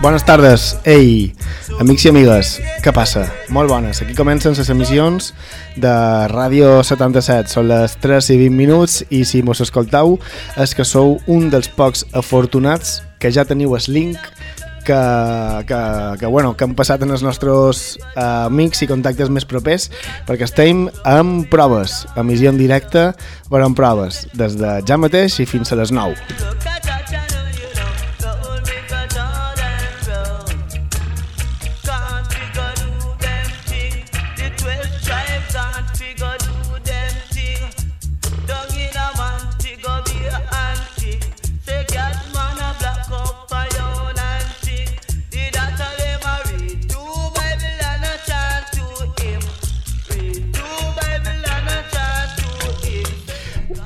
Bones tardes, ei, amics i amigues, què passa? Molt bones, aquí comencen les emissions de Ràdio 77, són les 3 i 20 minuts i si mos escoltau és que sou un dels pocs afortunats que ja teniu el link que, que, que, bueno, que han passat en els nostres uh, amics i contactes més propers perquè estem amb proves, emissió en directe però amb proves, des de ja mateix i fins a les 9.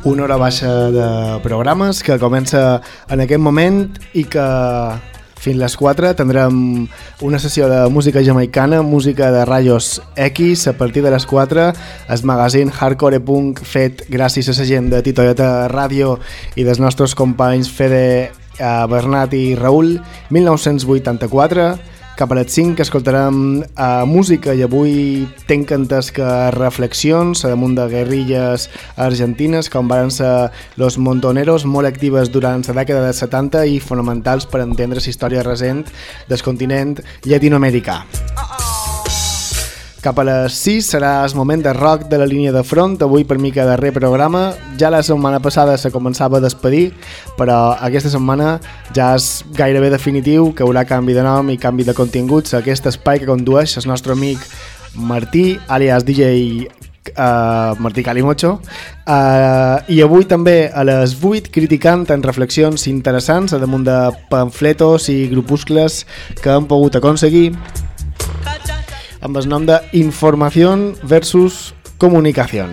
Una hora baixa de programes que comença en aquest moment i que fins les 4 tindrem una sessió de música jamaicana, música de Rayos X, a partir de les 4 el magazine Hardcore Punk fet gràcies a la gent de Titoyota Ràdio i dels nostres companys Fede, eh, Bernat i Raül, 1984 cap a les 5 escoltarem uh, música i avui tenc que reflexions damunt de guerrilles argentines com van ser los montoneros molt actives durant la dècada de 70 i fonamentals per entendre la història recent del continent llatinoamericà. Uh -oh. Cap a les 6 serà el moment de rock de la línia de front, avui per mi que darrer programa. Ja la setmana passada se començava a despedir, però aquesta setmana ja és gairebé definitiu que haurà canvi de nom i canvi de continguts a aquest espai que condueix el nostre amic Martí, alias DJ uh, eh, Martí Calimocho. Uh, i avui també a les 8 criticant en reflexions interessants a damunt de pamfletos i grupuscles que han pogut aconseguir amb el nom de Informació versus Comunicació.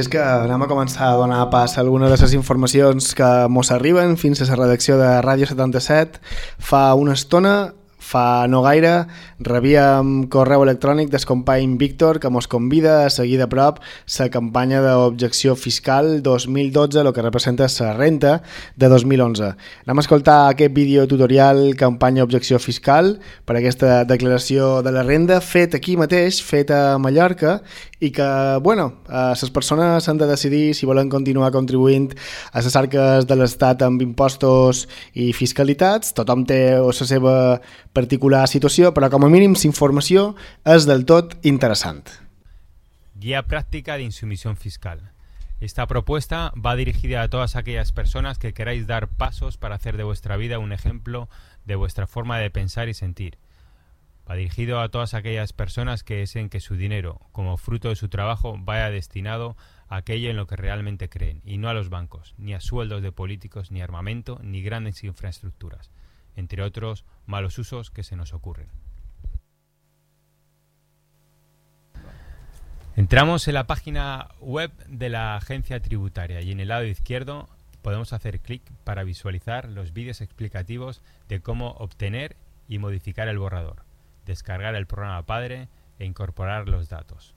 Així és que anem a començar a donar pas a alguna de les informacions que mos arriben fins a la redacció de Ràdio 77. Fa una estona Fa no gaire rebíem correu electrònic del company Víctor que ens convida a seguir de prop la campanya d'objecció fiscal 2012, el que representa la renta de 2011. Anem a escoltar aquest vídeo tutorial campanya objecció fiscal per aquesta declaració de la renda fet aquí mateix, fet a Mallorca i que, bueno, eh, les persones han de decidir si volen continuar contribuint a les arques de l'Estat amb impostos i fiscalitats. Tothom té la seva particular situació, però com a mínim informació és del tot interessant. Guía práctica de insumisión fiscal. Esta propuesta va dirigida a todas aquellas personas que queráis dar pasos para hacer de vuestra vida un ejemplo de vuestra forma de pensar y sentir. Va dirigido a todas aquellas personas que deseen que su dinero, como fruto de su trabajo, vaya destinado a aquello en lo que realmente creen, y no a los bancos, ni a sueldos de políticos, ni armamento, ni grandes infraestructuras entre otros malos usos que se nos ocurren. Entramos en la página web de la agencia tributaria y en el lado izquierdo podemos hacer clic para visualizar los vídeos explicativos de cómo obtener y modificar el borrador, descargar el programa padre e incorporar los datos.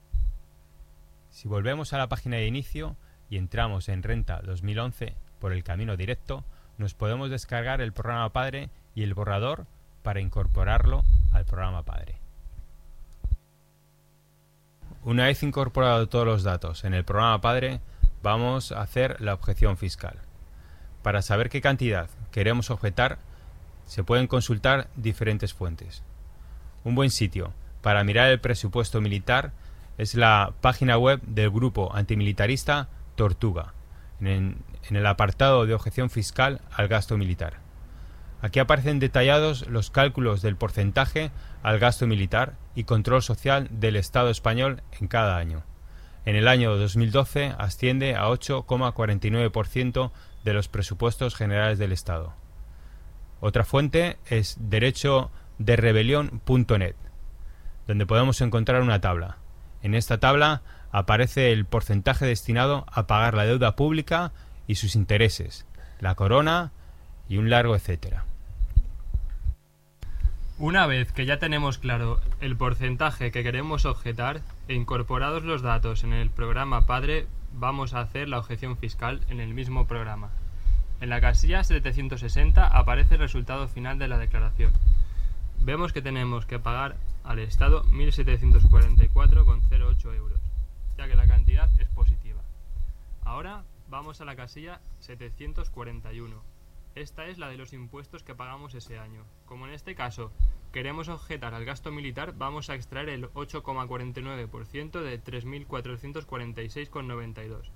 Si volvemos a la página de inicio y entramos en Renta 2011 por el camino directo, nos podemos descargar el programa padre y el borrador para incorporarlo al programa padre. Una vez incorporado todos los datos en el programa padre, vamos a hacer la objeción fiscal. Para saber qué cantidad queremos objetar, Se pueden consultar diferentes fuentes. Un buen sitio para mirar el presupuesto militar es la página web del grupo antimilitarista Tortuga, en, el apartado de objeción fiscal al gasto militar. Aquí aparecen detallados los cálculos del porcentaje al gasto militar y control social del Estado español en cada año. En el año 2012 asciende a 8,49% de los presupuestos generales del Estado. Otra fuente es derechoderebelión.net, donde podemos encontrar una tabla. En esta tabla aparece el porcentaje destinado a pagar la deuda pública y sus intereses, la corona y un largo etcétera. Una vez que ya tenemos claro el porcentaje que queremos objetar e incorporados los datos en el programa Padre, vamos a hacer la objeción fiscal en el mismo programa. En la casilla 760 aparece el resultado final de la declaración. Vemos que tenemos que pagar al Estado 1.744,08 euros, ya que la cantidad es positiva. Ahora vamos a la casilla 741 esta es la de los impuestos que pagamos ese año. Como en este caso queremos objetar al gasto militar, vamos a extraer el 8,49% de 3.446,92,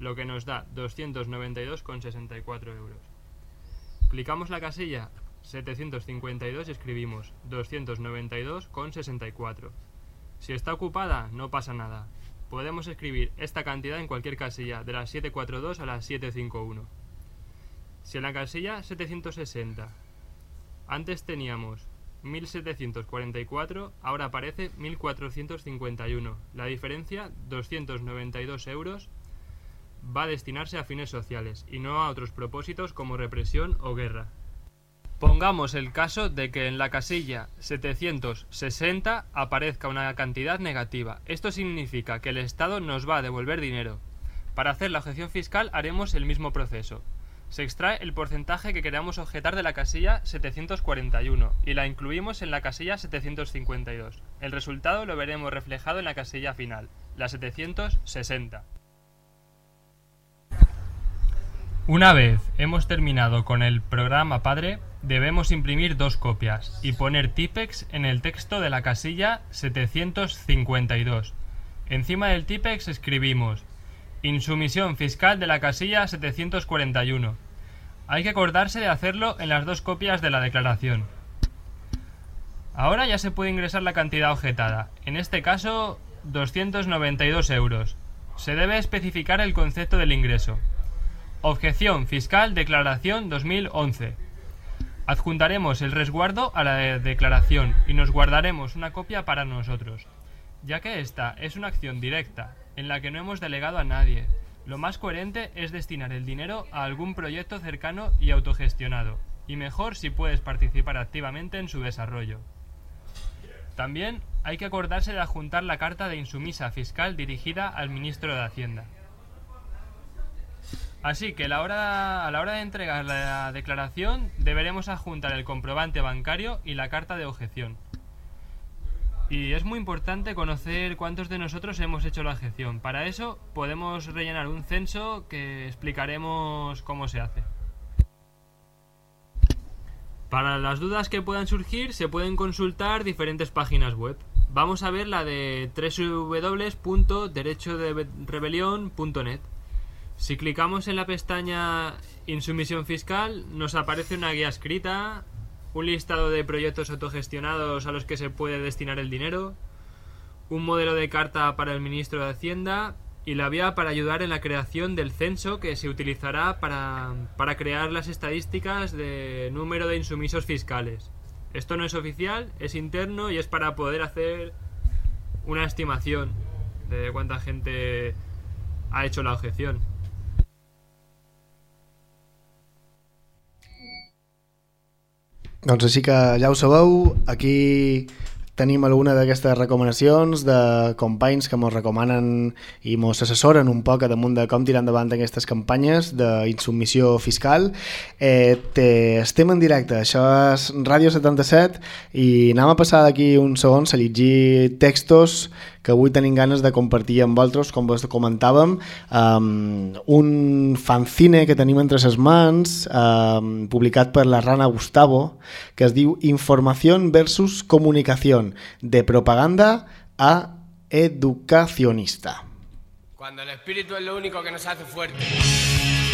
lo que nos da 292,64 euros. Clicamos la casilla 752 y escribimos 292,64. Si está ocupada, no pasa nada. Podemos escribir esta cantidad en cualquier casilla, de la 742 a la 751. Si en la casilla 760 antes teníamos 1744, ahora aparece 1451. La diferencia, 292 euros, va a destinarse a fines sociales y no a otros propósitos como represión o guerra. Pongamos el caso de que en la casilla 760 aparezca una cantidad negativa. Esto significa que el Estado nos va a devolver dinero. Para hacer la objeción fiscal haremos el mismo proceso se extrae el porcentaje que queramos objetar de la casilla 741 y la incluimos en la casilla 752. El resultado lo veremos reflejado en la casilla final, la 760. Una vez hemos terminado con el programa padre, debemos imprimir dos copias y poner Tipex en el texto de la casilla 752. Encima del Tipex escribimos Insumisión fiscal de la casilla 741. Hay que acordarse de hacerlo en las dos copias de la declaración. Ahora ya se puede ingresar la cantidad objetada, en este caso 292 euros. Se debe especificar el concepto del ingreso. Objeción fiscal declaración 2011. Adjuntaremos el resguardo a la declaración y nos guardaremos una copia para nosotros, ya que esta es una acción directa en la que no hemos delegado a nadie. Lo más coherente es destinar el dinero a algún proyecto cercano y autogestionado, y mejor si puedes participar activamente en su desarrollo. También hay que acordarse de adjuntar la carta de insumisa fiscal dirigida al ministro de Hacienda. Así que a la hora de entregar la declaración deberemos adjuntar el comprobante bancario y la carta de objeción. Y es muy importante conocer cuántos de nosotros hemos hecho la objeción. Para eso podemos rellenar un censo que explicaremos cómo se hace. Para las dudas que puedan surgir se pueden consultar diferentes páginas web. Vamos a ver la de www.derechoderebelión.net. Si clicamos en la pestaña Insumisión fiscal nos aparece una guía escrita un listado de proyectos autogestionados a los que se puede destinar el dinero, un modelo de carta para el ministro de Hacienda y la vía para ayudar en la creación del censo que se utilizará para, para crear las estadísticas de número de insumisos fiscales. Esto no es oficial, es interno y es para poder hacer una estimación de cuánta gente ha hecho la objeción. Doncs així que ja ho sabeu, aquí tenim alguna d'aquestes recomanacions de companys que ens recomanen i ens assessoren un poc damunt de com tirar endavant aquestes campanyes d'insubmissió fiscal. Eh, te, estem en directe, això és Ràdio 77 i anem a passar d'aquí uns segons a llegir textos que avui tenim ganes de compartir amb vosaltres, com vos comentàvem, um, un fanzine que tenim entre ses mans, um, publicat per la Rana Gustavo, que es diu Informació versus Comunicació, de propaganda a educacionista. Cuando el espíritu es lo único que nos hace fuertes.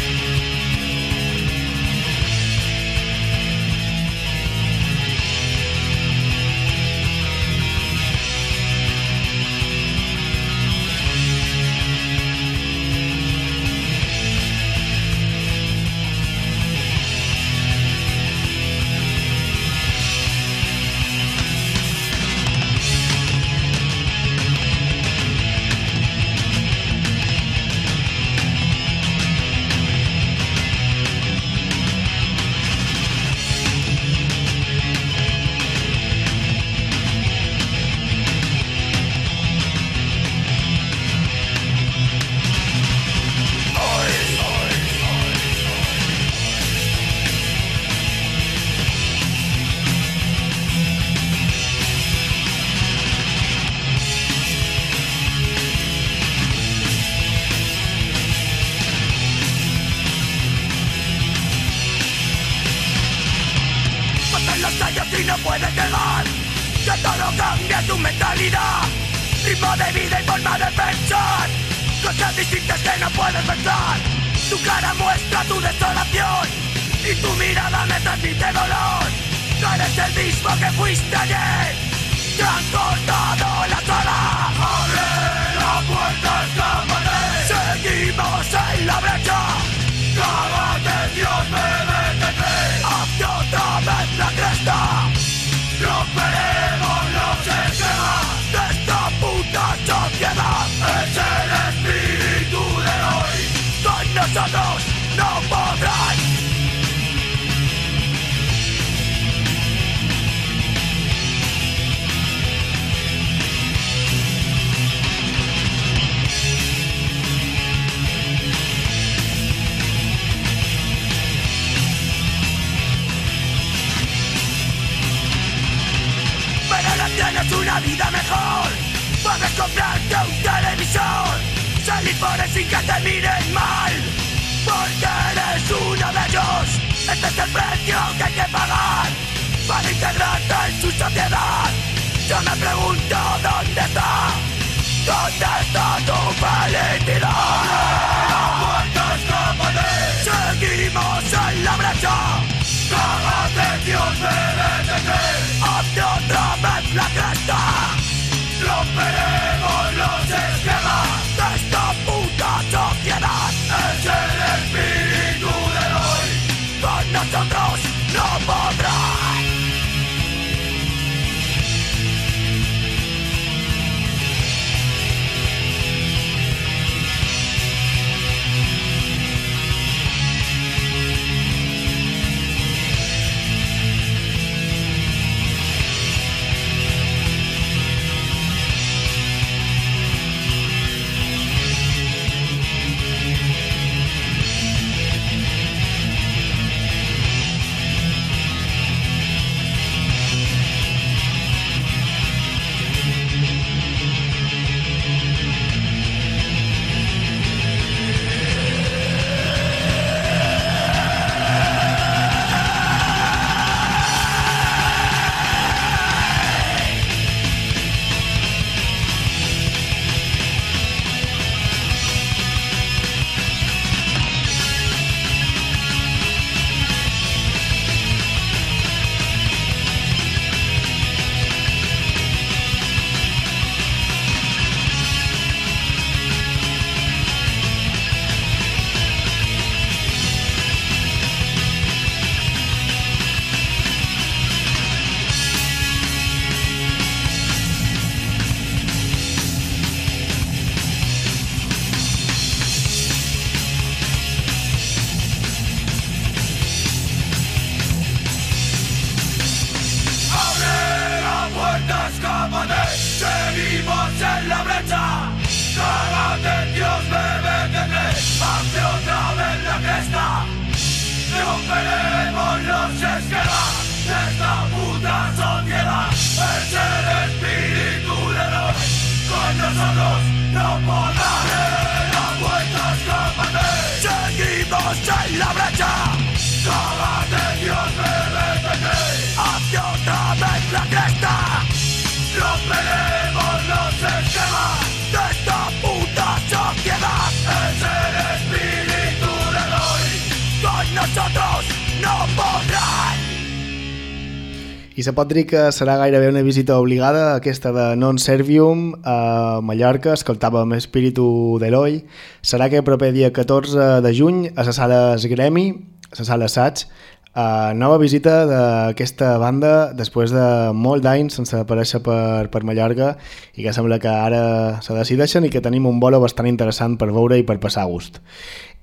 I se pot dir que serà gairebé una visita obligada aquesta de Non Servium a Mallorca, escoltàvem Espíritu d'Eloi. Serà que proper dia 14 de juny a la sala Gremi, a la sala Saig, a nova visita d'aquesta banda després de molt d'anys sense aparèixer per, per Mallorca i que sembla que ara se decideixen i que tenim un bolo bastant interessant per veure i per passar gust.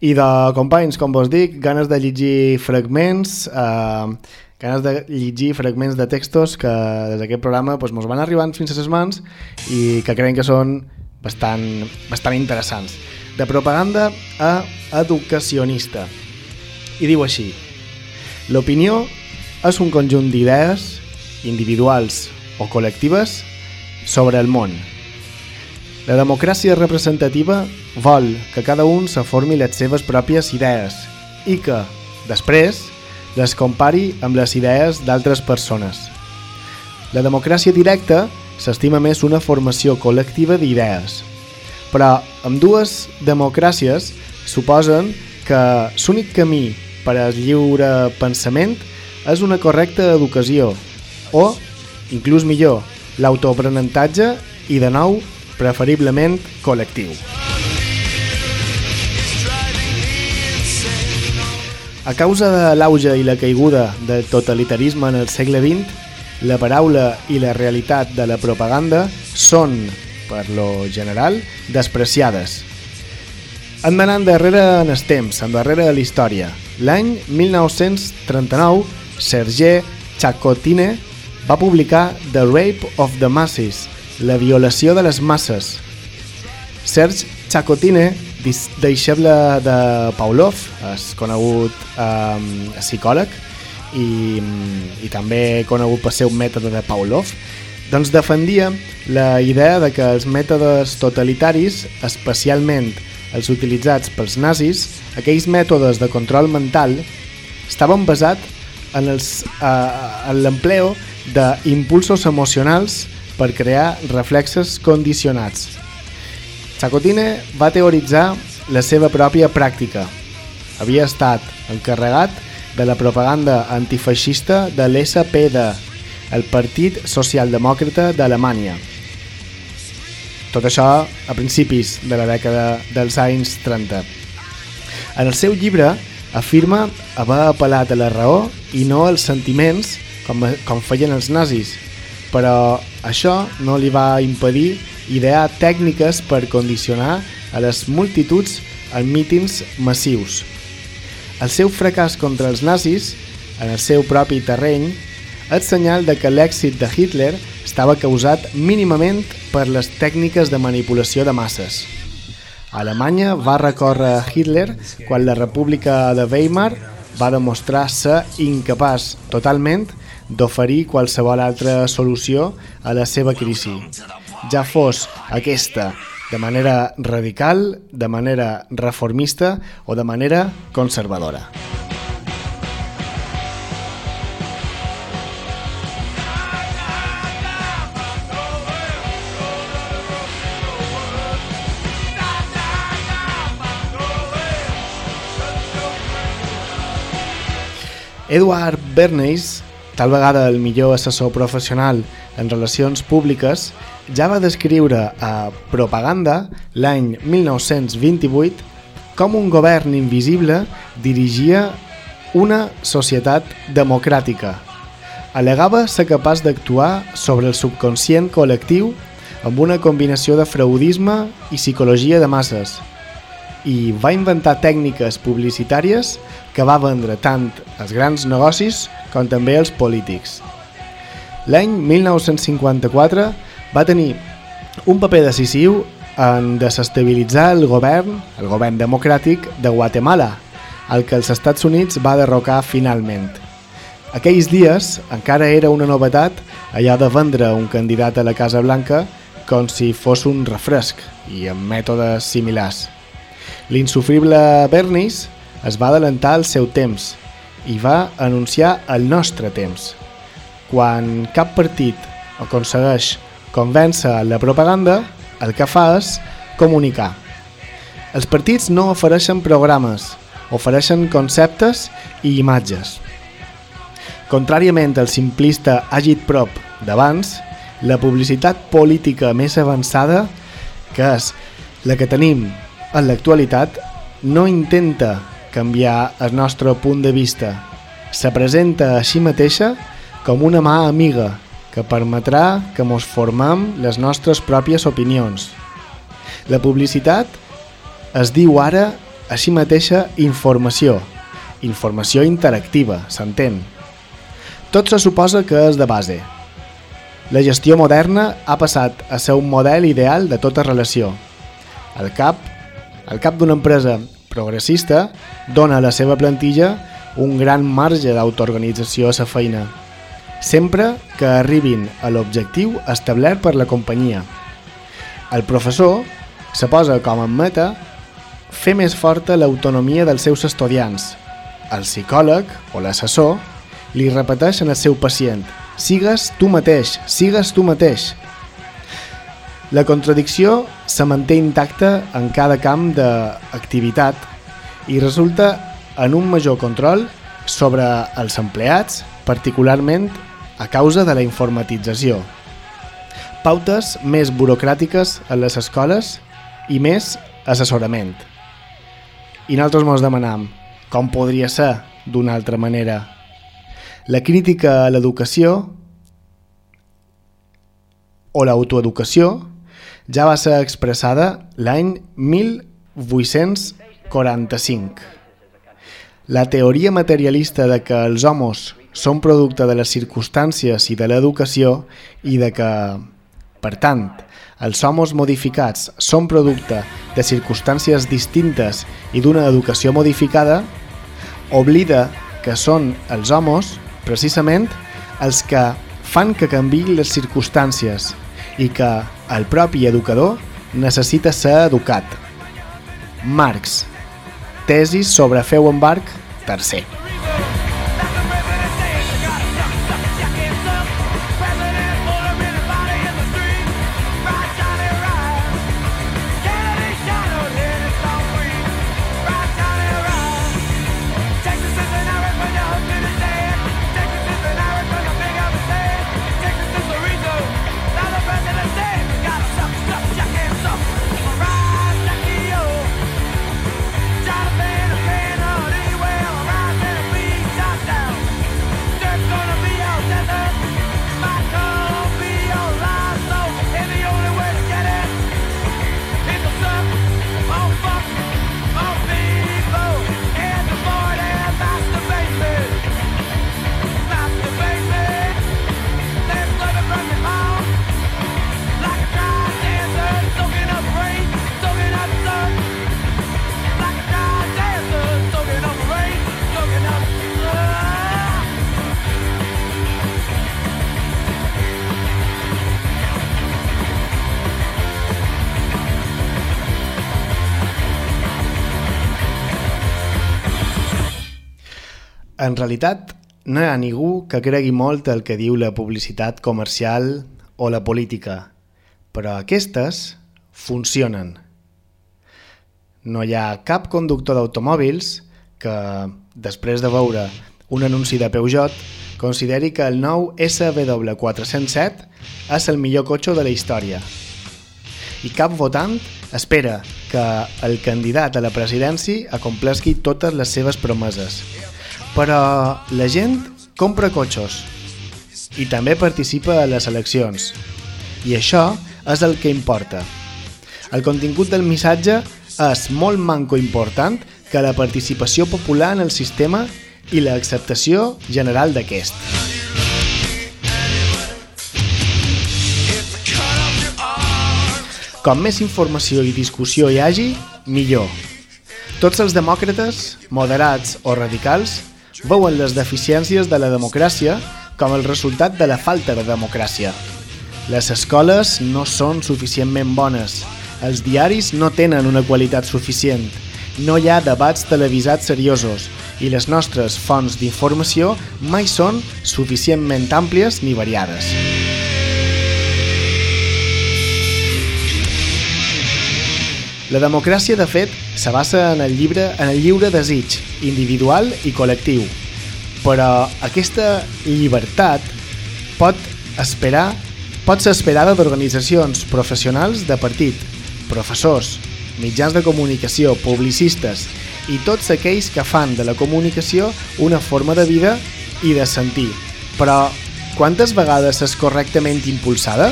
I de companys, com vos dic, ganes de llegir fragments, ganes de llegir fragments de textos que des d'aquest programa doncs, van arribant fins a les mans i que creiem que són bastant, bastant interessants. De propaganda a educacionista. I diu així, l'opinió és un conjunt d'idees individuals o col·lectives sobre el món. La democràcia representativa vol que cada un se formi les seves pròpies idees i que, després, les compari amb les idees d'altres persones. La democràcia directa s'estima més una formació col·lectiva d'idees, però amb dues democràcies suposen que l'únic camí per al lliure pensament és una correcta educació o, inclús millor, l'autoaprenentatge i, de nou, preferiblement col·lectiu. A causa de l'auge i la caiguda del totalitarisme en el segle XX, la paraula i la realitat de la propaganda són, per lo general, despreciades. Hem d'anar endarrere en el temps, endarrere de la història. L'any 1939, Serge Chakotine va publicar The Rape of the Masses, la violació de les masses. Serge Chakotine deixeble de Pavlov, és conegut eh, psicòleg i, i també conegut per ser un mètode de Pavlov, doncs defendia la idea de que els mètodes totalitaris, especialment els utilitzats pels nazis, aquells mètodes de control mental, estaven basats en eh, l'empleo d'impulsos emocionals per crear reflexes condicionats Chacotine va teoritzar la seva pròpia pràctica. Havia estat encarregat de la propaganda antifeixista de l'SPD, el Partit Socialdemòcrata d'Alemanya. Tot això a principis de la dècada dels anys 30. En el seu llibre afirma haver apel·lat a la raó i no als sentiments com, com feien els nazis, però això no li va impedir idear tècniques per condicionar a les multituds en mítings massius. El seu fracàs contra els nazis, en el seu propi terreny, és senyal de que l'èxit de Hitler estava causat mínimament per les tècniques de manipulació de masses. Alemanya va recórrer a Hitler quan la República de Weimar va demostrar ser incapaç totalment d'oferir qualsevol altra solució a la seva crisi ja fos aquesta de manera radical, de manera reformista o de manera conservadora. Edward Bernays, tal vegada el millor assessor professional en relacions públiques, ja va descriure a Propaganda l'any 1928 com un govern invisible dirigia una societat democràtica. Alegava ser capaç d'actuar sobre el subconscient col·lectiu amb una combinació de fraudisme i psicologia de masses i va inventar tècniques publicitàries que va vendre tant als grans negocis com també als polítics. L'any 1954 va tenir un paper decisiu en desestabilitzar el govern, el govern democràtic de Guatemala, el que els Estats Units va derrocar finalment. Aquells dies encara era una novetat allò de vendre un candidat a la Casa Blanca com si fos un refresc i amb mètodes similars. L'insufrible Bernis es va adelantar al seu temps i va anunciar el nostre temps. Quan cap partit aconsegueix convèncer la propaganda, el que fa és comunicar. Els partits no ofereixen programes, ofereixen conceptes i imatges. Contràriament al simplista agit-prop d'abans, la publicitat política més avançada, que és la que tenim en l'actualitat, no intenta canviar el nostre punt de vista. Se presenta a si mateixa com una mà amiga que permetrà que mos formem les nostres pròpies opinions. La publicitat es diu ara a si mateixa informació, informació interactiva, s'entén. Tot se suposa que és de base. La gestió moderna ha passat a ser un model ideal de tota relació. El cap, el cap d'una empresa progressista dona a la seva plantilla un gran marge d'autoorganització a sa feina, sempre que arribin a l'objectiu establert per la companyia. El professor se posa com a meta fer més forta l'autonomia dels seus estudiants. El psicòleg o l'assessor li repeteix en el seu pacient «Sigues tu mateix, sigues tu mateix». La contradicció se manté intacta en cada camp d'activitat i resulta en un major control sobre els empleats, particularment a causa de la informatització. Pautes més burocràtiques a les escoles i més assessorament. I nosaltres ens demanam com podria ser d'una altra manera. La crítica a l'educació o l'autoeducació ja va ser expressada l'any 1845. La teoria materialista de que els homes són producte de les circumstàncies i de l'educació i de que, per tant, els homes modificats són producte de circumstàncies distintes i d'una educació modificada, oblida que són els homes, precisament, els que fan que canviïn les circumstàncies i que el propi educador necessita ser educat. Marx. Tesis sobre Feuenberg, tercer. Realitat, no hi ha ningú que cregui molt el que diu la publicitat comercial o la política, però aquestes funcionen. No hi ha cap conductor d'automòbils que, després de veure un anunci de Peugeot, consideri que el nou SW407 és el millor cotxe de la història. I cap votant espera que el candidat a la presidència acomplesqui totes les seves promeses però la gent compra cotxos i també participa a les eleccions. I això és el que importa. El contingut del missatge és molt manco important que la participació popular en el sistema i l'acceptació general d'aquest. Com més informació i discussió hi hagi, millor. Tots els demòcrates, moderats o radicals, veuen les deficiències de la democràcia com el resultat de la falta de democràcia. Les escoles no són suficientment bones. Els diaris no tenen una qualitat suficient. No hi ha debats televisats seriosos i les nostres fonts d'informació mai són suficientment àmplies ni variades. La democràcia, de fet, se basa en el, llibre, en el lliure desig, individual i col·lectiu. Però aquesta llibertat pot esperar pot ser esperada d'organitzacions professionals de partit, professors, mitjans de comunicació, publicistes i tots aquells que fan de la comunicació una forma de vida i de sentir. Però quantes vegades és correctament impulsada?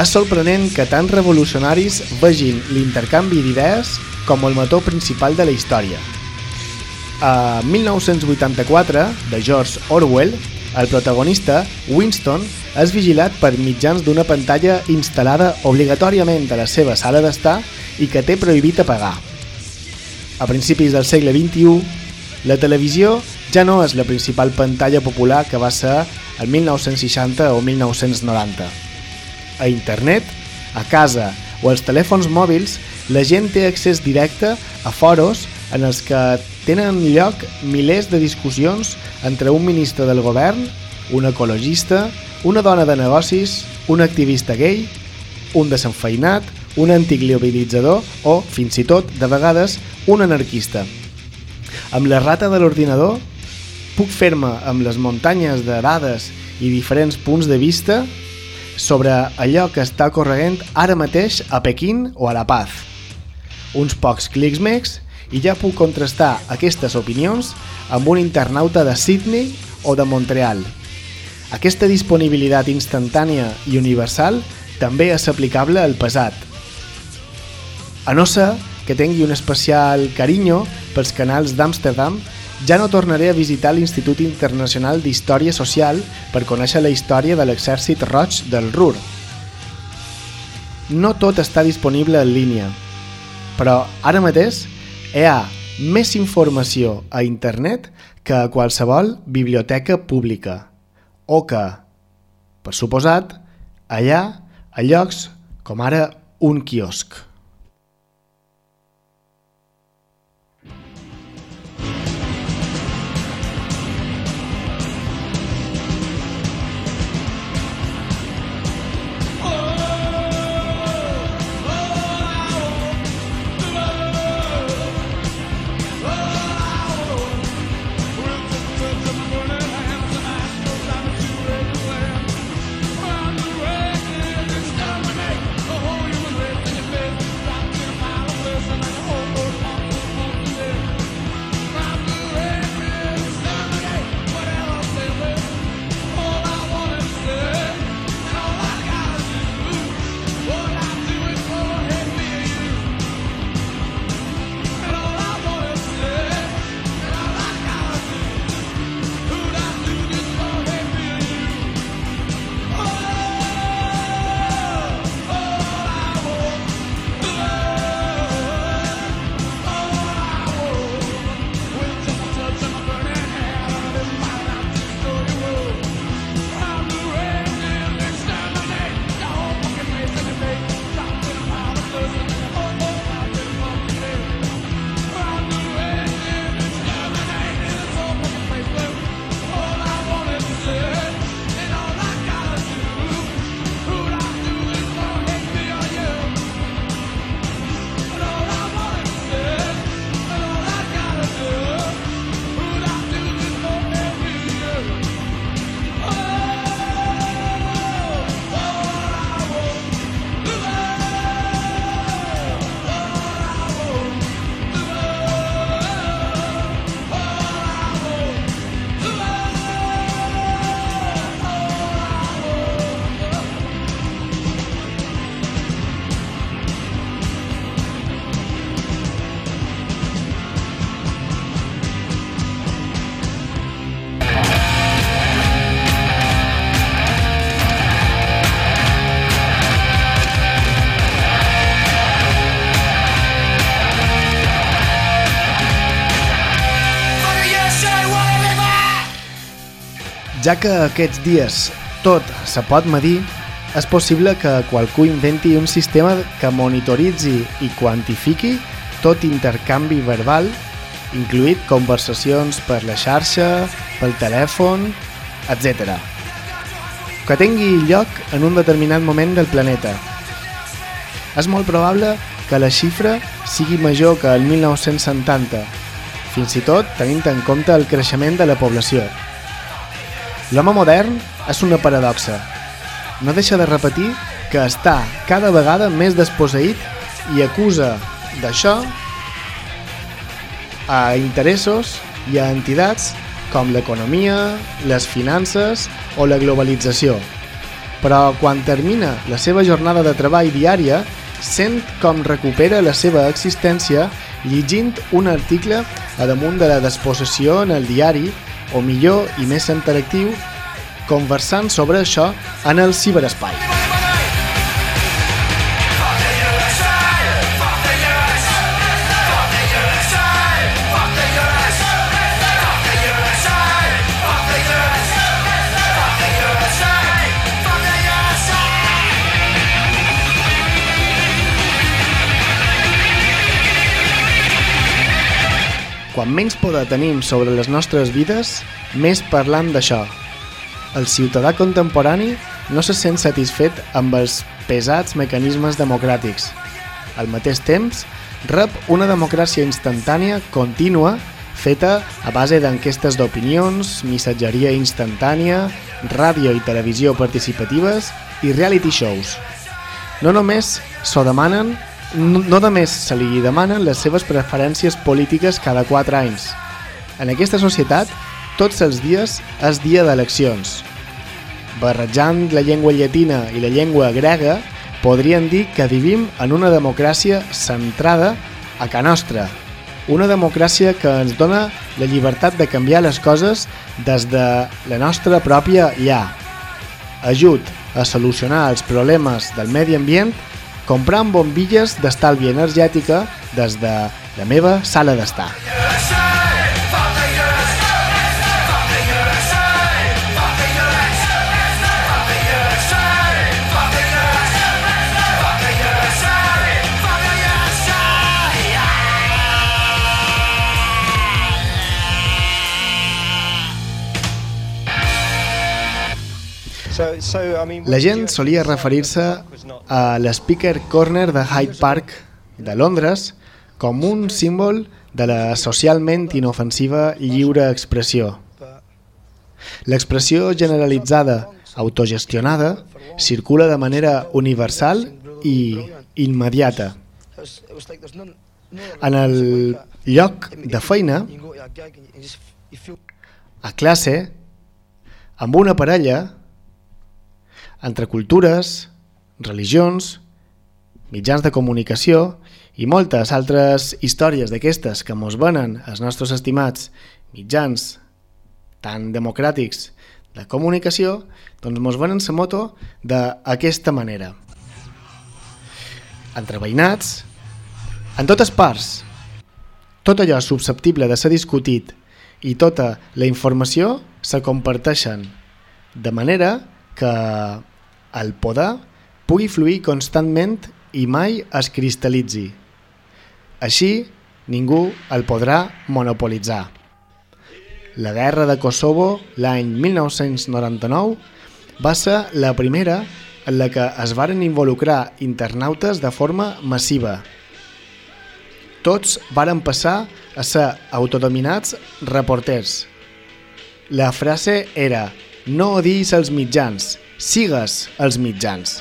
És sorprenent que tant revolucionaris vegin l'intercanvi d'idees com el motor principal de la història. A 1984, de George Orwell, el protagonista, Winston, és vigilat per mitjans d'una pantalla instal·lada obligatòriament a la seva sala d'estar i que té prohibit apagar. A principis del segle XXI, la televisió ja no és la principal pantalla popular que va ser el 1960 o 1990 a internet, a casa o als telèfons mòbils, la gent té accés directe a foros en els que tenen lloc milers de discussions entre un ministre del govern, un ecologista, una dona de negocis, un activista gay, un desenfeinat, un antic liabilitzador o, fins i tot, de vegades, un anarquista. Amb la rata de l'ordinador puc fer-me amb les muntanyes de dades i diferents punts de vista sobre allò que està corregent ara mateix a Pequín o a La Paz. Uns pocs clics més i ja puc contrastar aquestes opinions amb un internauta de Sydney o de Montreal. Aquesta disponibilitat instantània i universal també és aplicable al passat. A no ser que tingui un especial carinyo pels canals d'Amsterdam ja no tornaré a visitar l'Institut Internacional d'Història Social per conèixer la història de l'exèrcit roig del Ruhr. No tot està disponible en línia, però ara mateix hi ha més informació a internet que a qualsevol biblioteca pública, o que, per suposat, allà a llocs com ara un quiosc. Ja que aquests dies tot se pot medir, és possible que qualcú inventi un sistema que monitoritzi i quantifiqui tot intercanvi verbal, incluït conversacions per la xarxa, pel telèfon, etc. Que tingui lloc en un determinat moment del planeta. És molt probable que la xifra sigui major que el 1970, fins i tot tenint en compte el creixement de la població. L'home modern és una paradoxa. No deixa de repetir que està cada vegada més desposeït i acusa d'això a interessos i a entitats com l'economia, les finances o la globalització. Però quan termina la seva jornada de treball diària, sent com recupera la seva existència llegint un article a damunt de la despossessió en el diari o millor i més interactiu, conversant sobre això en el ciberespai. Quan menys poder tenim sobre les nostres vides, més parlam d'això. El ciutadà contemporani no se sent satisfet amb els pesats mecanismes democràtics. Al mateix temps, rep una democràcia instantània contínua feta a base d'enquestes d'opinions, missatgeria instantània, ràdio i televisió participatives i reality shows. No només s'ho demanen no, no només se li demanen les seves preferències polítiques cada 4 anys. En aquesta societat, tots els dies és dia d'eleccions. Barrejant la llengua llatina i la llengua grega, podrien dir que vivim en una democràcia centrada a ca nostra. Una democràcia que ens dona la llibertat de canviar les coses des de la nostra pròpia ja. Ajut a solucionar els problemes del medi ambient comprant bombilles d'estalvi energètica des de la meva sala d'estar. La gent solia referir-se a l'Speaker Corner de Hyde Park de Londres com un símbol de la socialment inofensiva lliure expressió. L'expressió generalitzada, autogestionada, circula de manera universal i immediata. En el lloc de feina, a classe, amb una parella, entre cultures, religions, mitjans de comunicació i moltes altres històries d'aquestes que mos venen els nostres estimats mitjans tan democràtics de comunicació, doncs mos venen la moto d'aquesta manera. Entre veïnats, en totes parts, tot allò susceptible de ser discutit i tota la informació se comparteixen, de manera que el poder pugui fluir constantment i mai es cristal·litzi. Així, ningú el podrà monopolitzar. La guerra de Kosovo l'any 1999 va ser la primera en la que es varen involucrar internautes de forma massiva. Tots varen passar a ser autodominats reporters. La frase era «No odiis els mitjans, sigues els mitjans».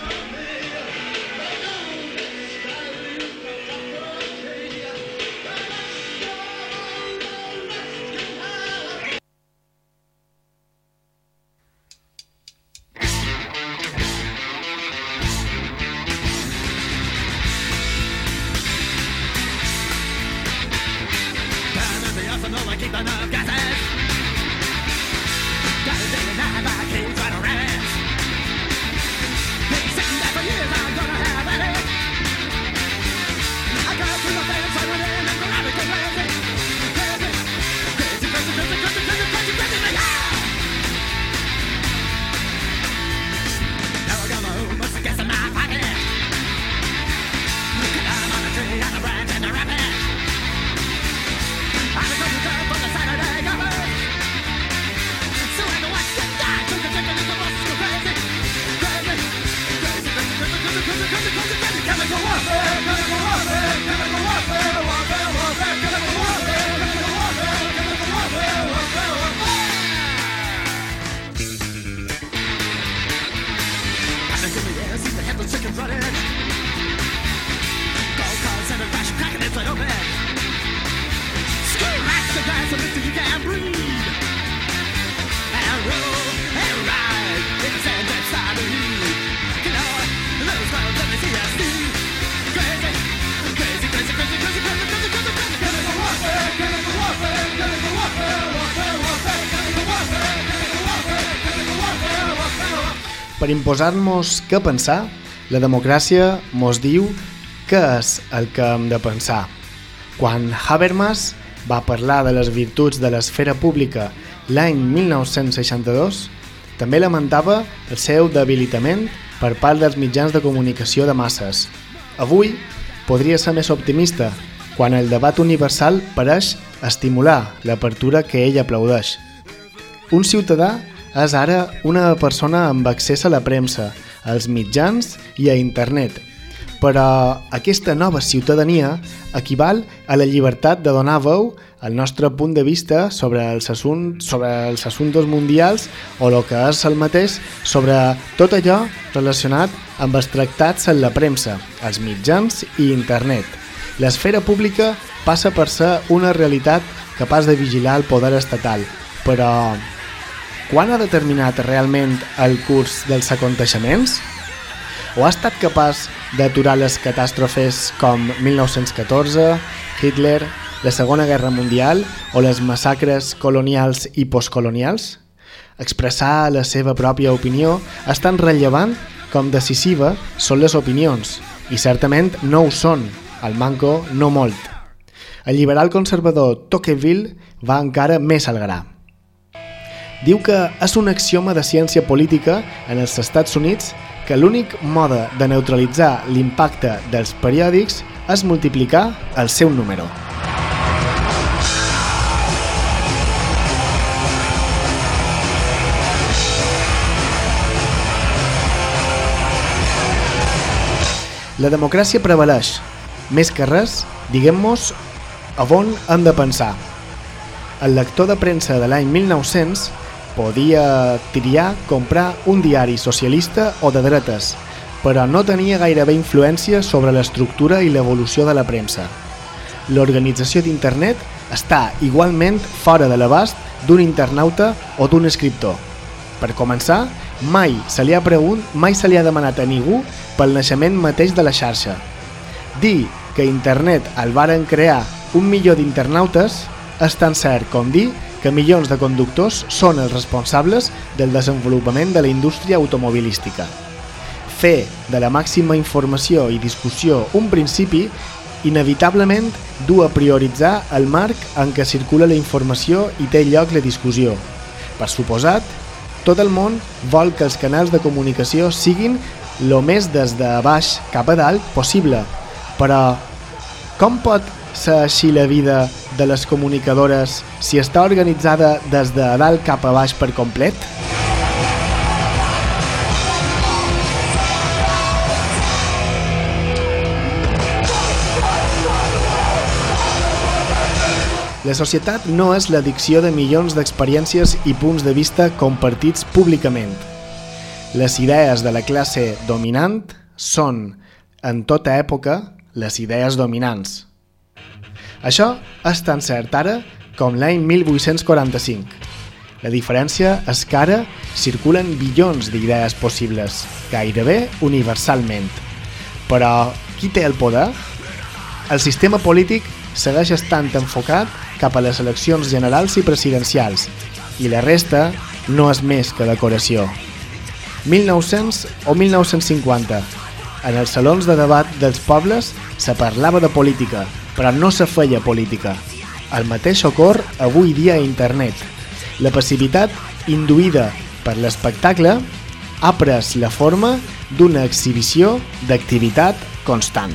Imposar-nos què pensar, la democràcia mos diu què és el que hem de pensar. Quan Habermas va parlar de les virtuts de l'esfera pública l'any 1962, també lamentava el seu debilitament per part dels mitjans de comunicació de masses. Avui podria ser més optimista quan el debat universal pareix estimular l'apertura que ell aplaudeix. Un ciutadà és ara una persona amb accés a la premsa, als mitjans i a internet, però aquesta nova ciutadania equival a la llibertat de donar veu al nostre punt de vista sobre els, assunt, sobre els assumptes mundials o el que és el mateix sobre tot allò relacionat amb els tractats en la premsa, els mitjans i internet. L'esfera pública passa per ser una realitat capaç de vigilar el poder estatal, però quan ha determinat realment el curs dels aconteixements? O ha estat capaç d'aturar les catàstrofes com 1914, Hitler, la Segona Guerra Mundial o les massacres colonials i postcolonials? Expressar la seva pròpia opinió és tan rellevant com decisiva són les opinions, i certament no ho són, al manco no molt. El liberal conservador Tocqueville va encara més al gra diu que és un axioma de ciència política en els Estats Units que l'únic mode de neutralitzar l'impacte dels periòdics és multiplicar el seu número. La democràcia prevaleix. Més que res, diguem-nos a on hem de pensar. El lector de premsa de l'any 1900 Podia triar comprar un diari socialista o de dretes, però no tenia gairebé influència sobre l'estructura i l'evolució de la premsa. L'organització d'internet està igualment fora de l'abast d'un internauta o d'un escriptor. Per començar, mai se li ha pregunt, mai se li ha demanat a ningú pel naixement mateix de la xarxa. Dir que internet el varen crear un milió d'internautes és tan cert com dir que milions de conductors són els responsables del desenvolupament de la indústria automobilística. Fer de la màxima informació i discussió un principi inevitablement du a prioritzar el marc en què circula la informació i té lloc la discussió. Per suposat, tot el món vol que els canals de comunicació siguin lo més des de baix cap a dalt possible, però com pot ser així la vida de les comunicadores si està organitzada des de dalt cap a baix per complet? La societat no és l'addicció de milions d'experiències i punts de vista compartits públicament. Les idees de la classe dominant són, en tota època, les idees dominants. Això és tan cert ara com l'any 1845. La diferència és que ara circulen bilions d'idees possibles, gairebé universalment. Però qui té el poder? El sistema polític segueix estant enfocat cap a les eleccions generals i presidencials i la resta no és més que decoració. 1900 o 1950. En els salons de debat dels pobles se parlava de política, però no se feia política. El mateix ocor avui dia a internet. La passivitat induïda per l'espectacle ha pres la forma d'una exhibició d'activitat constant.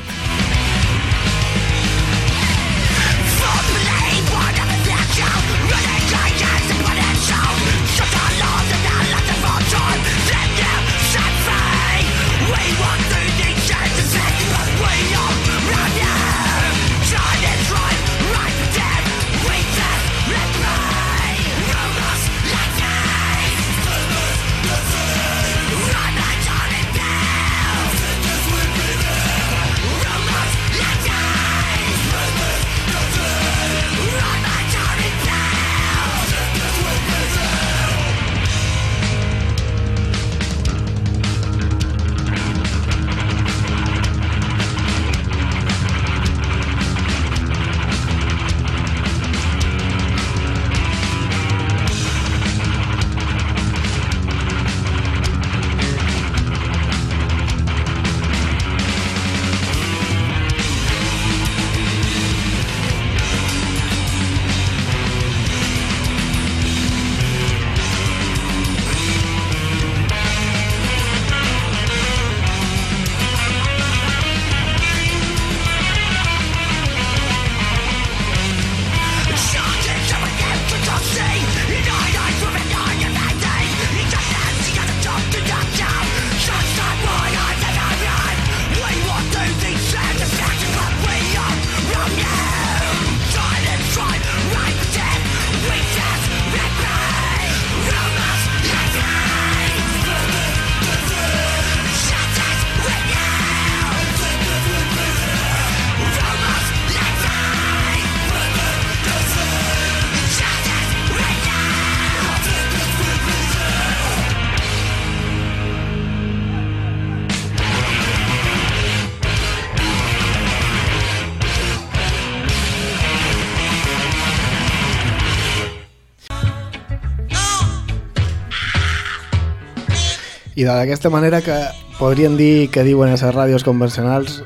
D'aquesta manera que podríem dir que diuen a les ràdios convencionals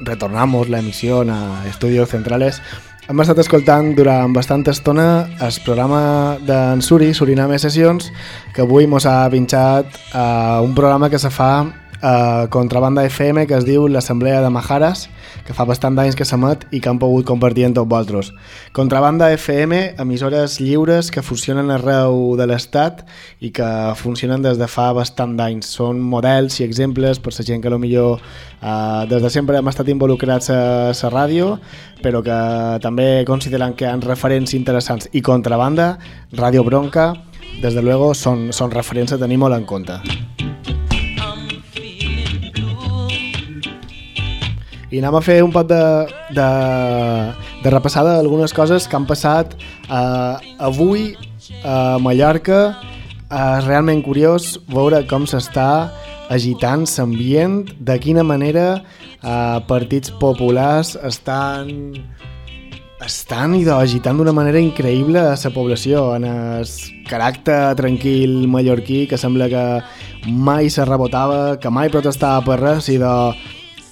retornamos la emisión a Estudios Centrales hem estat escoltant durant bastanta estona el programa d'en Suri, Suriname Sessions, que avui mos ha pinxat a un programa que se fa a Contrabanda FM que es diu l'Assemblea de Majares, que fa bastant d'anys que s'emet i que han pogut compartir amb tots vosaltres. Contrabanda FM, emissores lliures que funcionen arreu de l'Estat i que funcionen des de fa bastant d'anys. Són models i exemples per la gent que millor eh, des de sempre hem estat involucrats a la ràdio, però que també consideren que han referents interessants. I Contrabanda, Ràdio Bronca, des de luego, són, són referents a tenir molt en compte. I anem a fer un pot de, de, de repassada d'algunes coses que han passat eh, avui a Mallorca. És realment curiós veure com s'està agitant l'ambient, de quina manera eh, partits populars estan estan idò, agitant d'una manera increïble a la població, en el caràcter tranquil mallorquí que sembla que mai se rebotava, que mai protestava per res, i de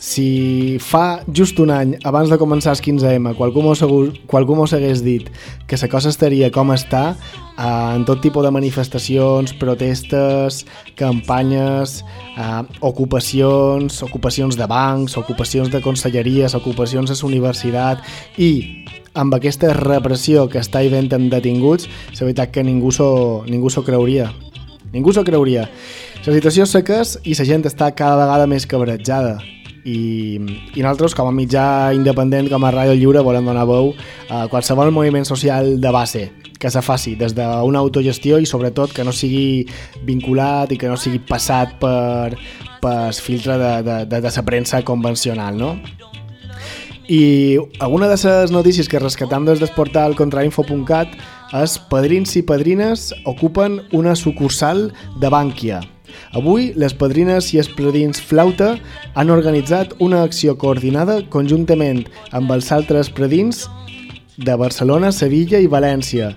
si fa just un any, abans de començar el 15M, qualcú mos hagués dit que la cosa estaria com està, eh, en tot tipus de manifestacions, protestes, campanyes, eh, ocupacions, ocupacions de bancs, ocupacions de conselleries, ocupacions a la universitat i amb aquesta repressió que està havent amb detinguts, la veritat que ningú s'ho ningú creuria. Ningú s'ho creuria. La situació seques i la gent està cada vegada més cabrejada i, i nosaltres com a mitjà independent com a Ràdio Lliure volem donar veu a qualsevol moviment social de base que se faci des d'una autogestió i sobretot que no sigui vinculat i que no sigui passat per, per filtre de, de, de, de la premsa convencional no? i alguna de les notícies que rescatam des del portal contrainfo.cat és padrins i padrines ocupen una sucursal de Bànquia Avui, les padrines i els padrins flauta han organitzat una acció coordinada conjuntament amb els altres predins de Barcelona, Sevilla i València.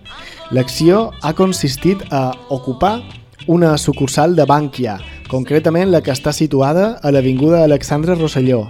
L'acció ha consistit a ocupar una sucursal de Bànquia, concretament la que està situada a l'Avinguda Alexandre Rosselló.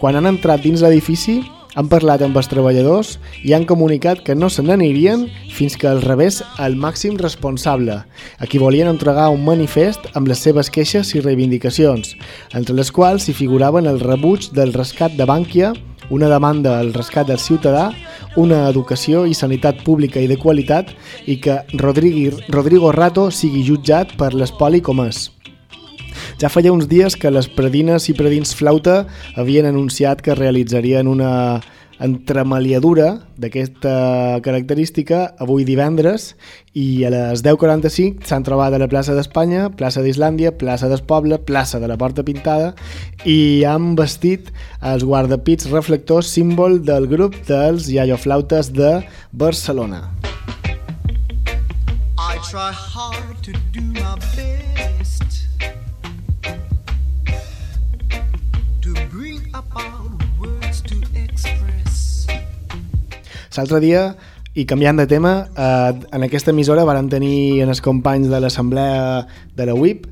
Quan han entrat dins l'edifici, han parlat amb els treballadors i han comunicat que no se n'anirien fins que el rebés el màxim responsable, a qui volien entregar un manifest amb les seves queixes i reivindicacions, entre les quals hi figuraven el rebuig del rescat de Bànquia, una demanda al rescat del ciutadà, una educació i sanitat pública i de qualitat i que Rodrigo, Rato sigui jutjat per l'espoli comès. Ja feia uns dies que les predines i predins flauta havien anunciat que realitzarien una entremaliadura d'aquesta característica avui divendres i a les 10.45 s'han trobat a la plaça d'Espanya, plaça d'Islàndia, plaça del Poble, plaça de la Porta Pintada i han vestit els guardapits reflectors símbol del grup dels iaioflautes de Barcelona. I try hard to do my best L'altre dia, i canviant de tema, eh, en aquesta emissora van tenir en els companys de l'assemblea de la UIP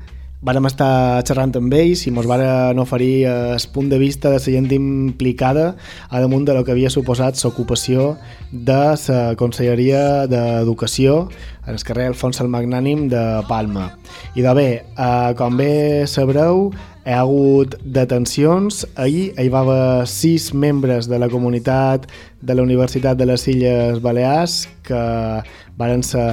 vàrem estar xerrant amb ells i ens van oferir el punt de vista de la gent implicada a damunt de lo que havia suposat l'ocupació de la Conselleria d'Educació en el carrer Alfons el Magnànim de Palma. I de bé, eh, com bé sabreu, hi ha hagut detencions. Ahir hi va haver sis membres de la comunitat de la Universitat de les Illes Balears que varen ser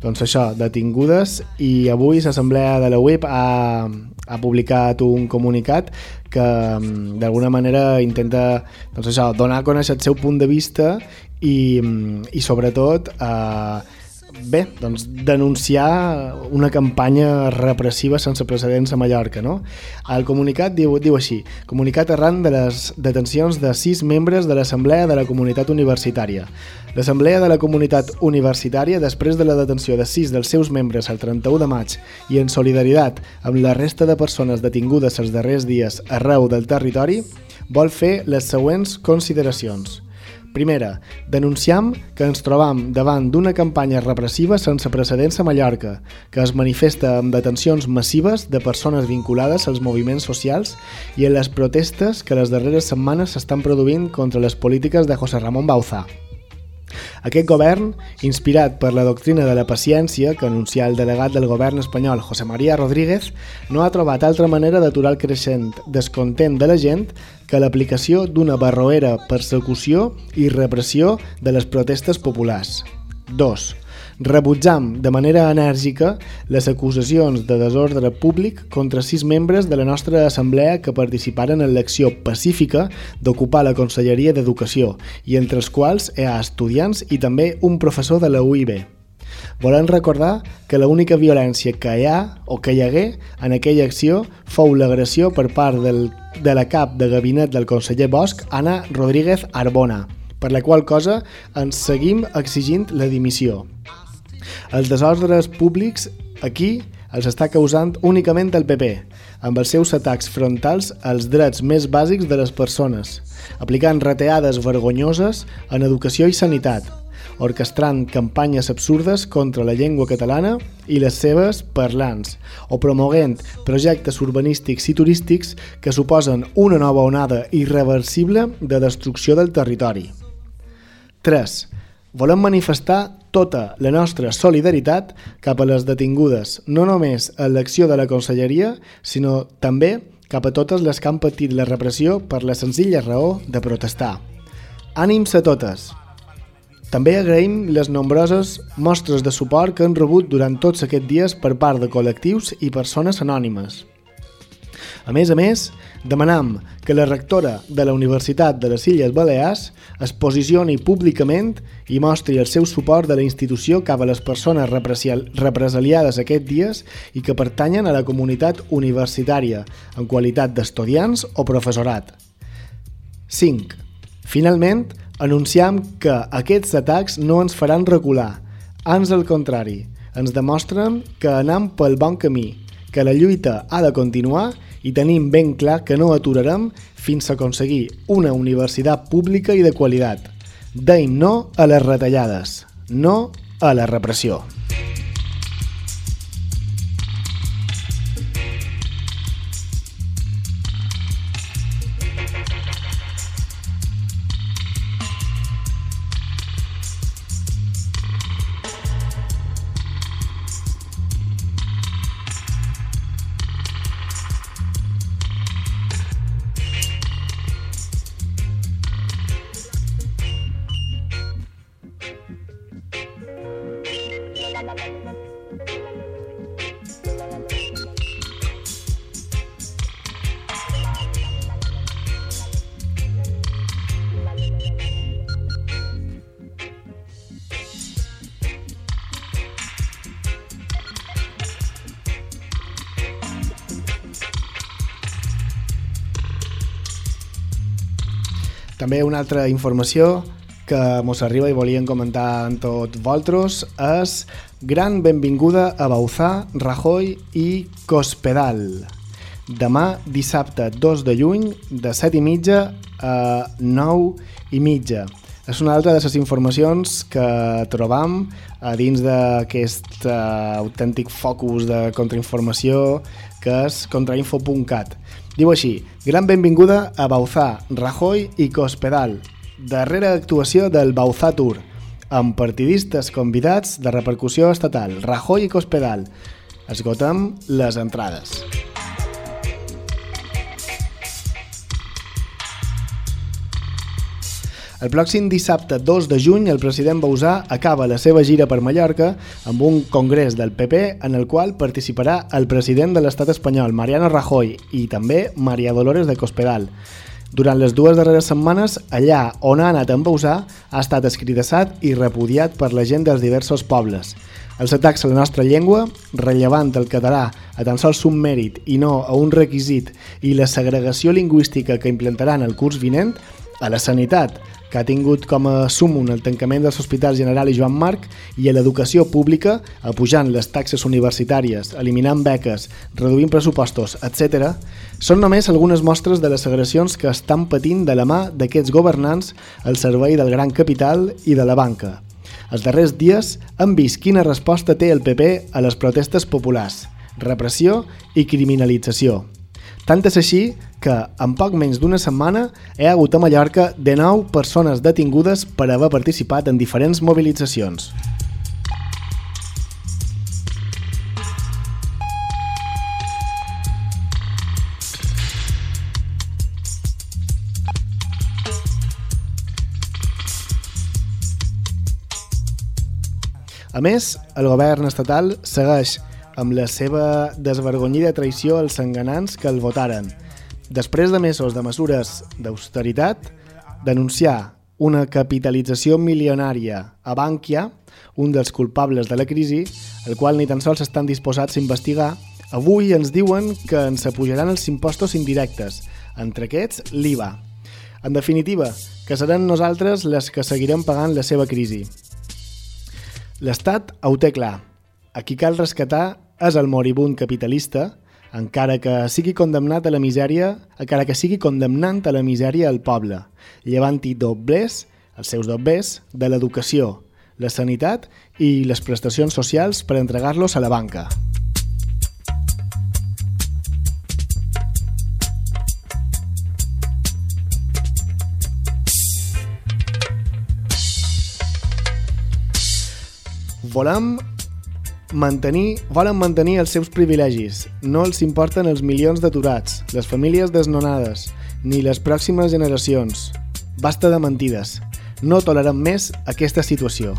doncs això, detingudes i avui l'Assemblea de la UIP ha, ha publicat un comunicat que mm, d'alguna manera intenta doncs això, donar a conèixer el seu punt de vista i, mm, i sobretot eh, bé, doncs denunciar una campanya repressiva sense precedents a Mallorca. No? El comunicat diu, diu així, comunicat arran de les detencions de sis membres de l'Assemblea de la Comunitat Universitària. L'Assemblea de la Comunitat Universitària, després de la detenció de sis dels seus membres el 31 de maig i en solidaritat amb la resta de persones detingudes els darrers dies arreu del territori, vol fer les següents consideracions. Primera, denunciam que ens trobam davant d'una campanya repressiva sense precedents a Mallorca, que es manifesta amb detencions massives de persones vinculades als moviments socials i en les protestes que les darreres setmanes s'estan produint contra les polítiques de José Ramón Bauzá. Aquest govern, inspirat per la doctrina de la paciència que anuncia el delegat del govern espanyol José María Rodríguez, no ha trobat altra manera d'aturar el creixent descontent de la gent que l'aplicació d'una barroera persecució i repressió de les protestes populars. 2. Rebutjam de manera enèrgica les acusacions de desordre públic contra sis membres de la nostra assemblea que participaren en l'acció pacífica d'ocupar la Conselleria d'Educació i entre els quals hi ha estudiants i també un professor de la UIB. Volem recordar que l'única violència que hi ha o que hi hagué en aquella acció fou l'agressió per part del, de la cap de gabinet del conseller Bosch, Anna Rodríguez Arbona, per la qual cosa ens seguim exigint la dimissió. Els desordres públics aquí els està causant únicament el PP, amb els seus atacs frontals als drets més bàsics de les persones, aplicant reteades vergonyoses en educació i sanitat, orquestrant campanyes absurdes contra la llengua catalana i les seves parlants, o promoguent projectes urbanístics i turístics que suposen una nova onada irreversible de destrucció del territori. 3. Volem manifestar tota la nostra solidaritat cap a les detingudes, no només a l'acció de la Conselleria, sinó també cap a totes les que han patit la repressió per la senzilla raó de protestar. Ànims a totes! També agraïm les nombroses mostres de suport que han rebut durant tots aquests dies per part de col·lectius i persones anònimes. A més a més, demanam que la rectora de la Universitat de les Illes Balears es posicioni públicament i mostri el seu suport de la institució cap a les persones represaliades aquests dies i que pertanyen a la comunitat universitària en qualitat d'estudiants o professorat. 5. Finalment, anunciam que aquests atacs no ens faran recular, ans al contrari, ens demostren que anam pel bon camí, que la lluita ha de continuar i tenim ben clar que no aturarem fins a aconseguir una universitat pública i de qualitat. Deim no a les retallades, no a la repressió. També una altra informació que mos arriba i volien comentar en tot vosaltres és gran benvinguda a Bauzà, Rajoy i Cospedal. Demà, dissabte 2 de juny, de 7 i mitja a 9 i mitja. És una altra de les informacions que trobam a dins d'aquest uh, autèntic focus de contrainformació que és contrainfo.cat. Diu així, gran benvinguda a Bauzà, Rajoy i Cospedal, darrera actuació del Bauzà Tour, amb partidistes convidats de repercussió estatal, Rajoy i Cospedal. Esgotem les entrades. El pròxim dissabte 2 de juny el president Bausà acaba la seva gira per Mallorca amb un congrés del PP en el qual participarà el president de l'estat espanyol, Mariano Rajoy, i també Maria Dolores de Cospedal. Durant les dues darreres setmanes, allà on ha anat en Bausà ha estat escridassat i repudiat per la gent dels diversos pobles. Els atacs a la nostra llengua, rellevant el català a tan sols un mèrit i no a un requisit i la segregació lingüística que implantaran el curs vinent, a la sanitat, que ha tingut com a súmum el tancament dels hospitals General i Joan Marc, i a l'educació pública, apujant les taxes universitàries, eliminant beques, reduint pressupostos, etc., són només algunes mostres de les agressions que estan patint de la mà d'aquests governants al servei del gran capital i de la banca. Els darrers dies han vist quina resposta té el PP a les protestes populars, repressió i criminalització. Tant és així que, en poc menys d'una setmana, hi ha hagut a Mallorca de nou persones detingudes per haver participat en diferents mobilitzacions. A més, el govern estatal segueix amb la seva desvergonyida traïció als sanganants que el votaren. Després de mesos de mesures d'austeritat, denunciar una capitalització milionària a Bankia, un dels culpables de la crisi, el qual ni tan sols estan disposats a investigar, avui ens diuen que ens apujaran els impostos indirectes, entre aquests l'IVA. En definitiva, que seran nosaltres les que seguirem pagant la seva crisi. L'Estat ho té clar. A qui cal rescatar és el moribund capitalista, encara que sigui condemnat a la misèria, encara que sigui condemnant a la misèria al poble, llevant-hi doblers, els seus doblers, de l'educació, la sanitat i les prestacions socials per entregar-los a la banca. Volem mantenir, volen mantenir els seus privilegis. No els importen els milions d'aturats, les famílies desnonades, ni les pròximes generacions. Basta de mentides. No tolerem més aquesta situació.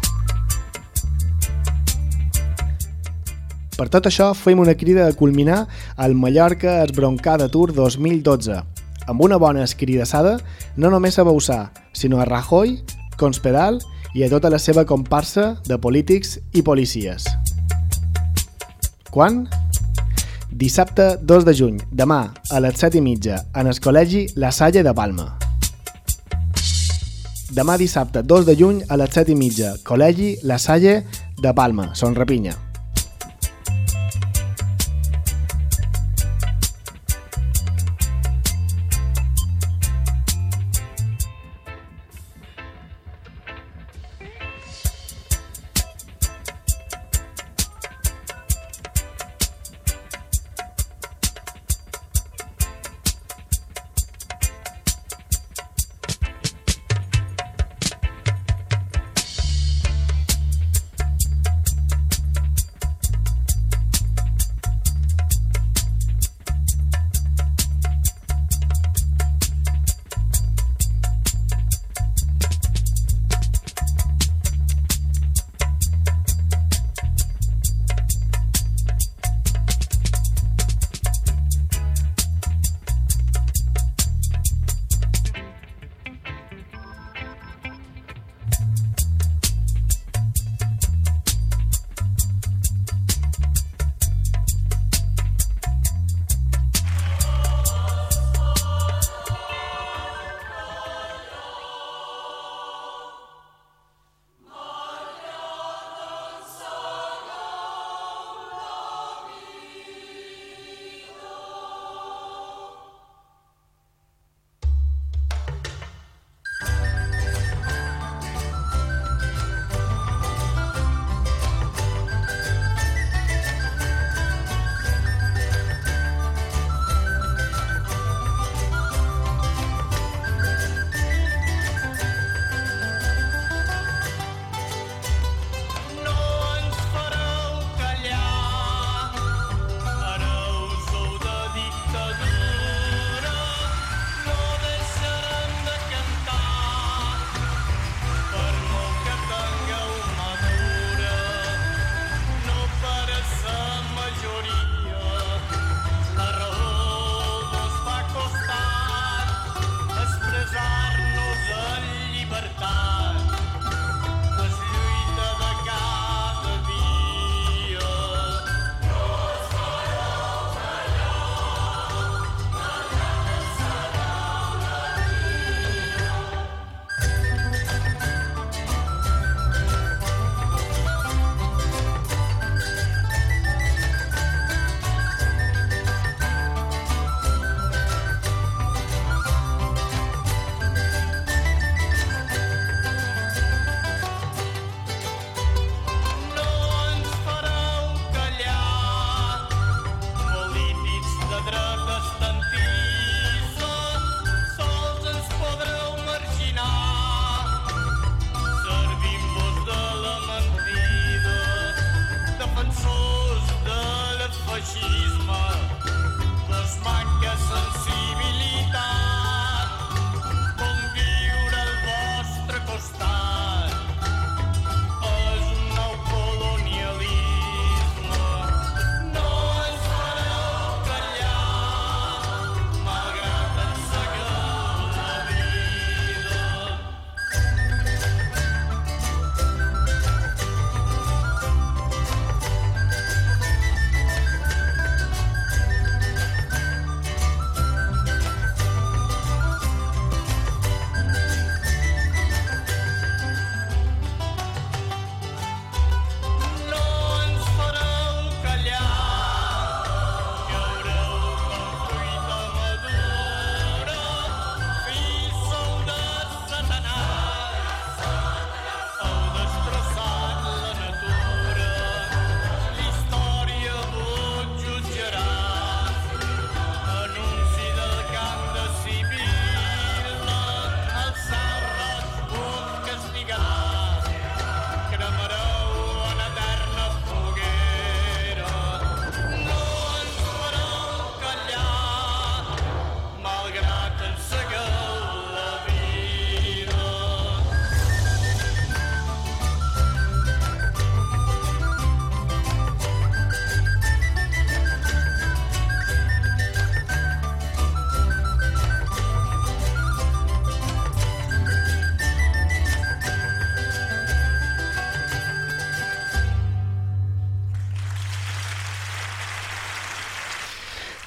Per tot això, fem una crida a culminar el Mallorca Esbroncada Tour 2012, amb una bona escridassada no només a Bausà, sinó a Rajoy, Conspedal i a tota la seva comparsa de polítics i policies. Quan? Dissabte 2 de juny, demà a les 7 i mitja, en el Col·legi La Salle de Palma. Demà dissabte 2 de juny a les 7 i mitja, Col·legi La Salle de Palma, Son Rapinya.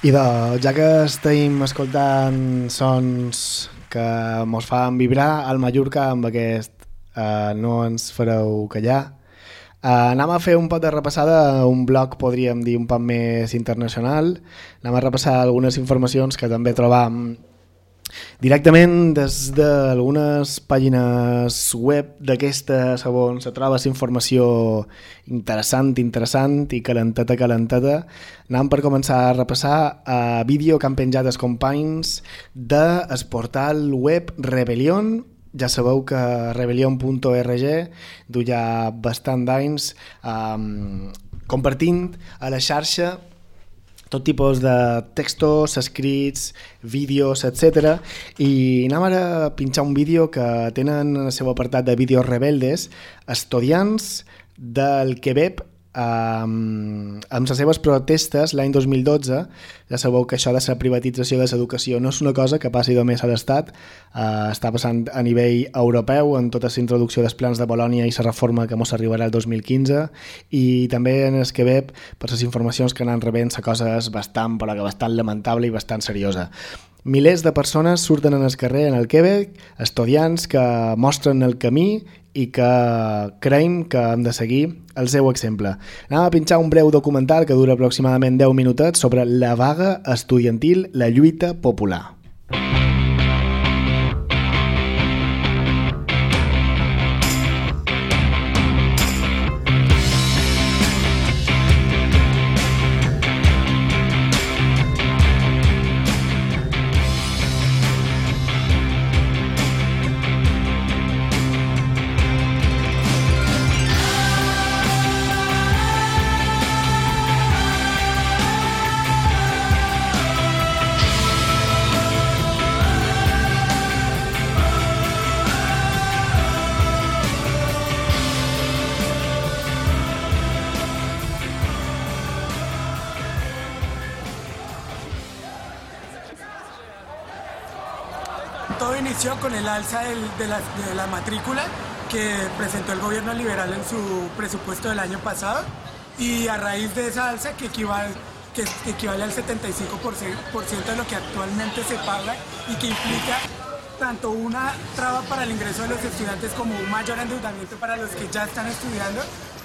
I de, ja que estem escoltant sons que mos fan vibrar al Mallorca amb aquest uh, No ens fareu callar, uh, anem a fer un pot de repassada un blog, podríem dir, un poc més internacional. Anem a repassar algunes informacions que també trobam Directament des d'algunes pàgines web d'aquestes on se troba informació interessant, interessant i calenteta, calenteta, anem per començar a repassar a vídeo que han penjat els companys del portal web Rebellion, ja sabeu que rebellion.org du ja bastant d'anys um, compartint a la xarxa tot tipus de textos, escrits, vídeos, etc. I anem ara a pinxar un vídeo que tenen en el seu apartat de vídeos rebeldes estudiants del Quebec Um, amb les seves protestes l'any 2012 ja sabeu que això de la privatització de l'educació no és una cosa que passi només a l'Estat. Uh, està passant a nivell europeu en tota la introducció dels plans de Bolònia i la reforma que mos arribarà el 2015 i també en el Quebec per les informacions que anan rebent la cosa és bastant però que bastant lamentable i bastant seriosa. Milers de persones surten en el carrer en el Quebec, estudiants que mostren el camí i que creiem que hem de seguir el seu exemple. Anem a pinxar un breu documental que dura aproximadament 10 minutets sobre la vaga estudiantil, la lluita popular. De, la, matrícula que presentó el gobierno liberal en su presupuesto del año pasado y a raíz de esa alza que equivale, que, equivale al 75% de lo que actualmente se paga y que implica tanto una traba para el ingreso de los estudiantes como un mayor endeudamiento para los que ya están estudiando,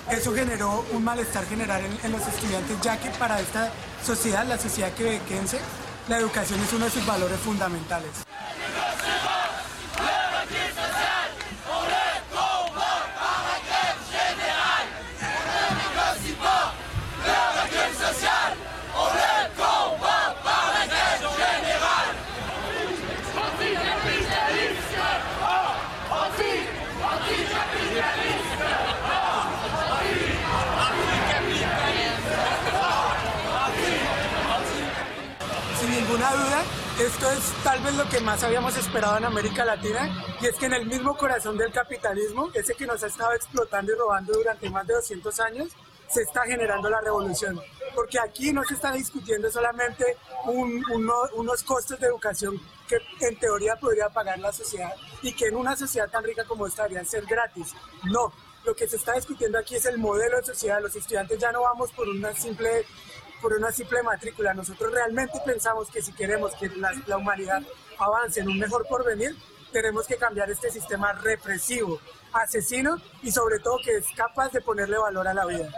eso generó un malestar general en, en los estudiantes, ya que para esta sociedad, la sociedad quebequense, la educación es uno de sus valores fundamentales. Que más habíamos esperado en América Latina y es que en el mismo corazón del capitalismo, ese que nos ha estado explotando y robando durante más de 200 años, se está generando la revolución. Porque aquí no se está discutiendo solamente unos costos de educación que en teoría podría pagar la sociedad y que en una sociedad tan rica como esta deberían ser gratis. No, lo que se está discutiendo aquí es el modelo de sociedad. Los estudiantes ya no vamos por una simple por una simple matrícula. Nosotros realmente pensamos que si queremos que la, humanidad avance en un mejor porvenir, tenemos que cambiar este sistema represivo, asesino y sobre todo que es capaz de ponerle valor a la vida.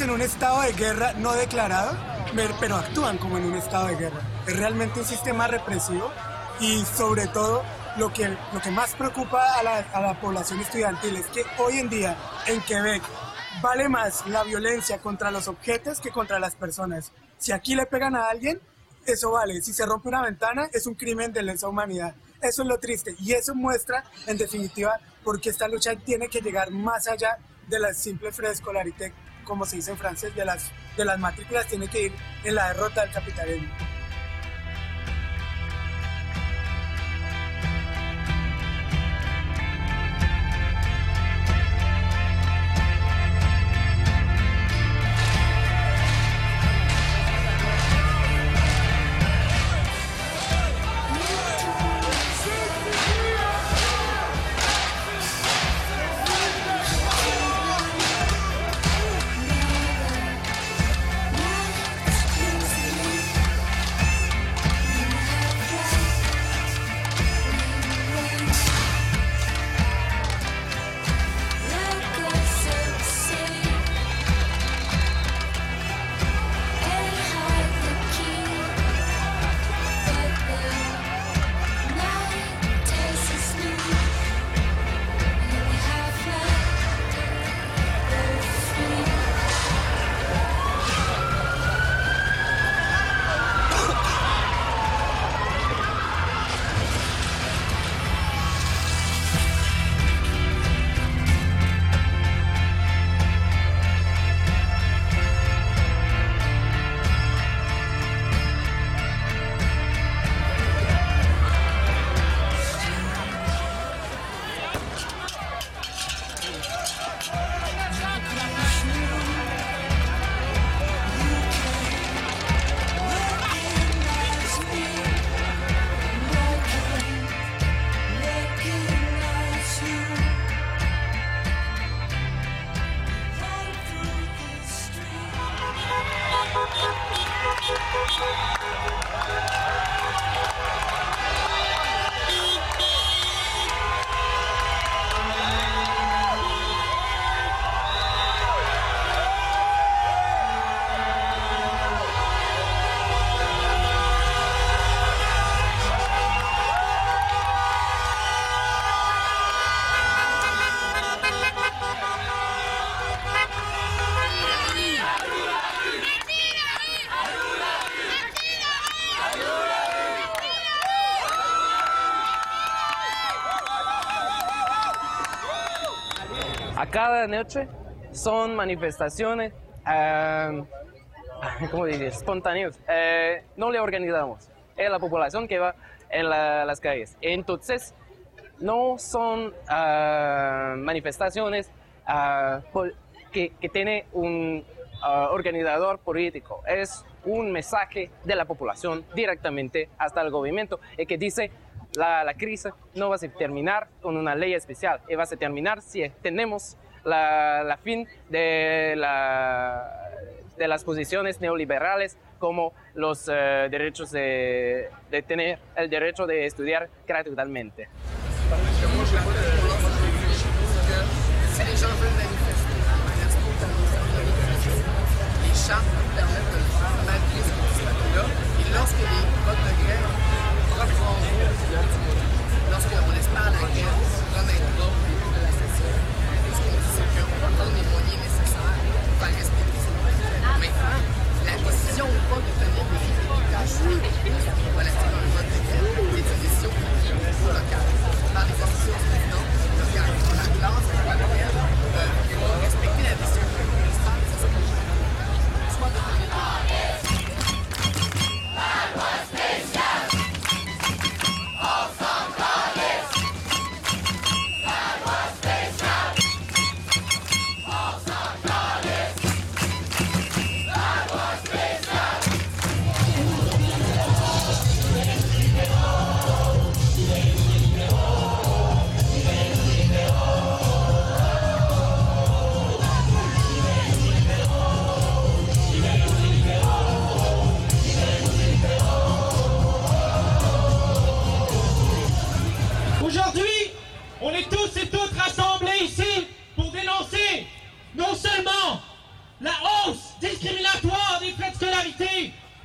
En un estado de guerra no declarado, pero actúan como en un estado de guerra. Es realmente un sistema represivo y sobre todo lo que, lo que más preocupa a la, a la población estudiantil es que hoy en día en Quebec vale más la violencia contra los objetos que contra las personas. Si aquí le pegan a alguien, eso vale. Si se rompe una ventana, es un crimen de lesa humanidad. Eso es lo triste y eso muestra, en definitiva, porque esta lucha tiene que llegar más allá de la simple frescolarité, como se dice en francés, de las, de las matrículas, tiene que ir en la derrota del capitalismo. Cada noche son manifestaciones, ¿cómo diría? Espontáneas. Eh, no le organizamos. Es la población que va en las calles. Entonces, no son uh, manifestaciones uh, que, que, tiene un uh, organizador político. Es un mensaje de la población directamente hasta el gobierno y que dice la, la, crisis no va a terminar con una ley especial, y va a terminar si tenemos la, fin de, la, de, las posiciones neoliberales como los uh, derechos de, de, tener el derecho de estudiar gratuitamente.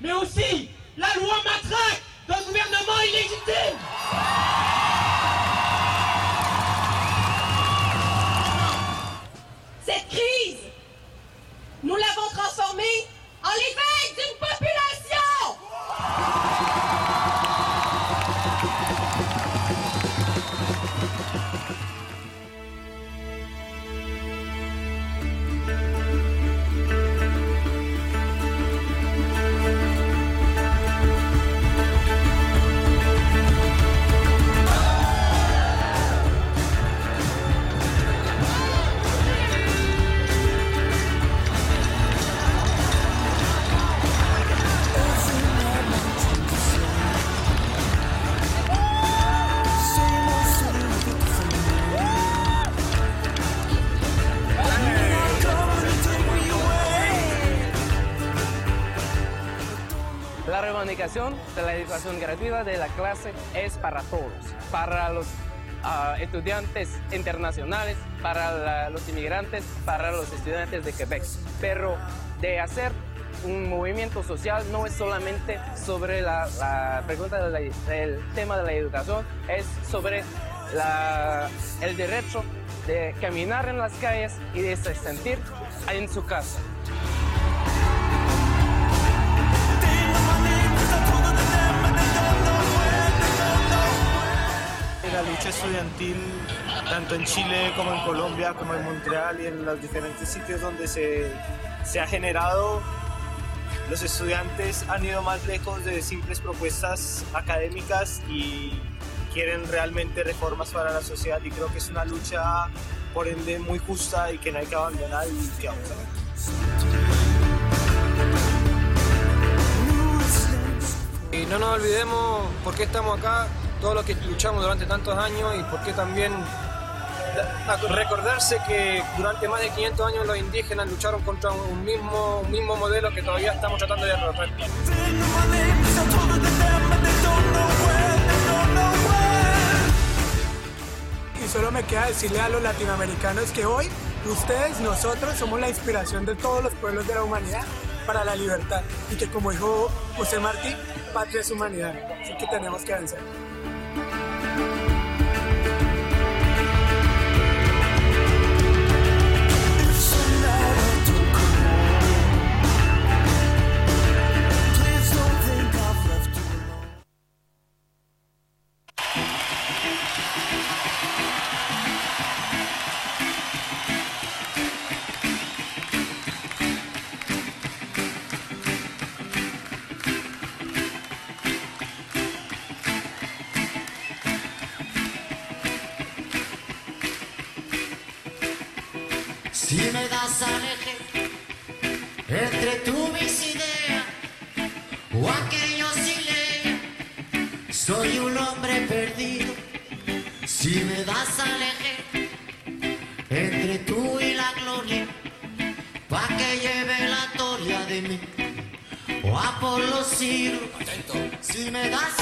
Mais aussi la loi matraque d'un gouvernement illégitime. Aplicación de la educación gratuita de la clase es para todos, para los ah, estudiantes internacionales, para los inmigrantes, para los estudiantes de Quebec. Pero de hacer un movimiento social no es solamente sobre la, la pregunta del tema de la educación, es sobre el derecho de caminar en las calles y de se sentir en su casa. Lucha estudiantil, tanto en Chile como en Colombia, como en Montreal y en los diferentes sitios donde se, se ha generado, los estudiantes han ido más lejos de simples propuestas académicas y quieren realmente reformas para la sociedad y creo que es una lucha por ende muy justa y que no hay que abandonar y que vamos. Y no nos olvidemos por qué estamos acá, todo lo que luchamos durante tantos años y por qué también recordarse que durante más de 500 años los indígenas lucharon contra un mismo, un mismo modelo que todavía estamos tratando de derrotar. Y solo me queda decirle a los latinoamericanos que hoy ustedes, nosotros, somos la inspiración de todos los pueblos de la humanidad para la libertad. Y que como dijo José Martí, patria es humanidad. Así que tenemos que avanzar. Si por los siglos. Si me das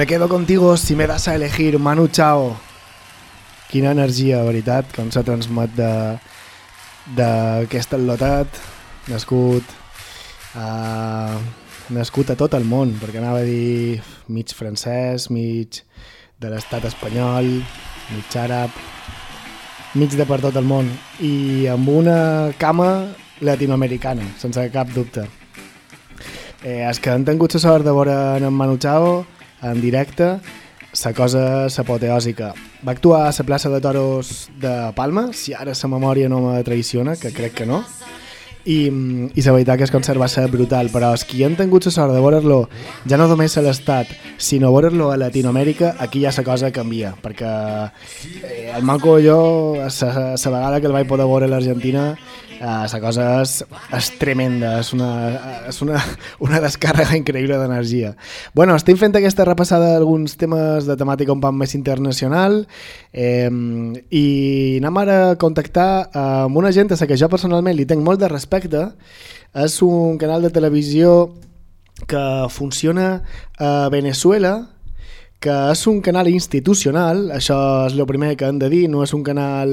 Me quedo contigo si me das a elegir Manu Chao. Quina energia, veritat, com s'ha transmet d'aquest atletat nascut a, nascut a tot el món, perquè anava a dir mig francès, mig de l'estat espanyol, mig àrab, mig de per tot el món i amb una cama latinoamericana, sense cap dubte. Eh, els que han tingut la sort de veure en Manu Chao en directe, la cosa apoteòsica. Va actuar a la plaça de Toros de Palma, si ara la memòria no me traiciona, que crec que no, i, i la veritat que el concert va ser brutal, però els qui han tingut la sort de veure-lo ja no només a l'estat, sinó veure-lo a Latinoamèrica, aquí ja la cosa canvia, perquè eh, el Manco jo, la vegada que el vaig poder veure a l'Argentina, uh, cosa és, és tremenda, és una, és una, una descàrrega increïble d'energia. Bueno, estem fent aquesta repassada d'alguns temes de temàtica un poc més internacional eh, i anem ara a contactar amb una gent que jo personalment li tenc molt de respecte. És un canal de televisió que funciona a Venezuela, que és un canal institucional, això és el primer que hem de dir, no és un canal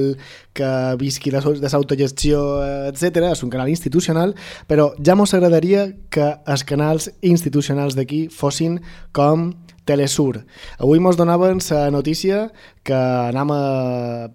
que visqui de, de l'autogestió, etc. és un canal institucional, però ja mos agradaria que els canals institucionals d'aquí fossin com Telesur. Avui mos donaven la notícia que anem a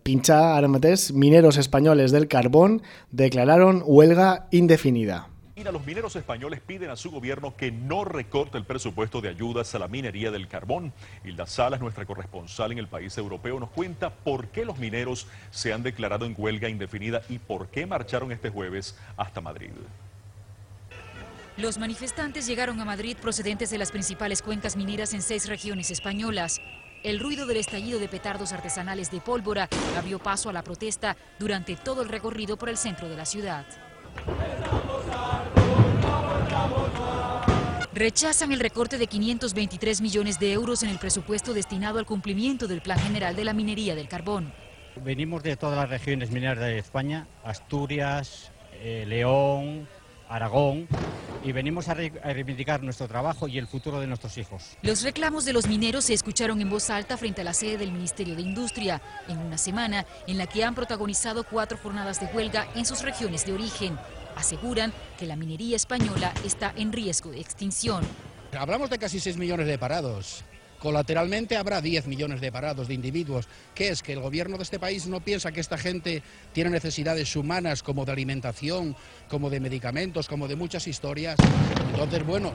pinxar ara mateix mineros espanyoles del carbón declararon huelga indefinida. Los mineros españoles piden a su gobierno que no recorte el presupuesto de ayudas a la minería del carbón. Hilda Salas, nuestra corresponsal en el país europeo, nos cuenta por qué los mineros se han declarado en huelga indefinida y por qué marcharon este jueves hasta Madrid. Los manifestantes llegaron a Madrid procedentes de las principales cuencas mineras en seis regiones españolas. El ruido del estallido de petardos artesanales de pólvora abrió paso a la protesta durante todo el recorrido por el centro de la ciudad. Rechazan el recorte de 523 millones de euros en el presupuesto destinado al cumplimiento del Plan General de la Minería del Carbón. Venimos de todas las regiones mineras de España, Asturias, eh, León, Aragón, y venimos a, re a, reivindicar nuestro trabajo y el futuro de nuestros hijos. Los reclamos de los mineros se escucharon en voz alta frente a la sede del Ministerio de Industria, en una semana en la que han protagonizado cuatro jornadas de huelga en sus regiones de origen. Aseguran que la minería española está en riesgo de extinción. Hablamos de casi 6 millones de parados. Colateralmente habrá 10 millones de parados de individuos. ¿Qué es? Que el gobierno de este país no piensa que esta gente tiene necesidades humanas como de alimentación, como de medicamentos, como de muchas historias. Entonces, bueno,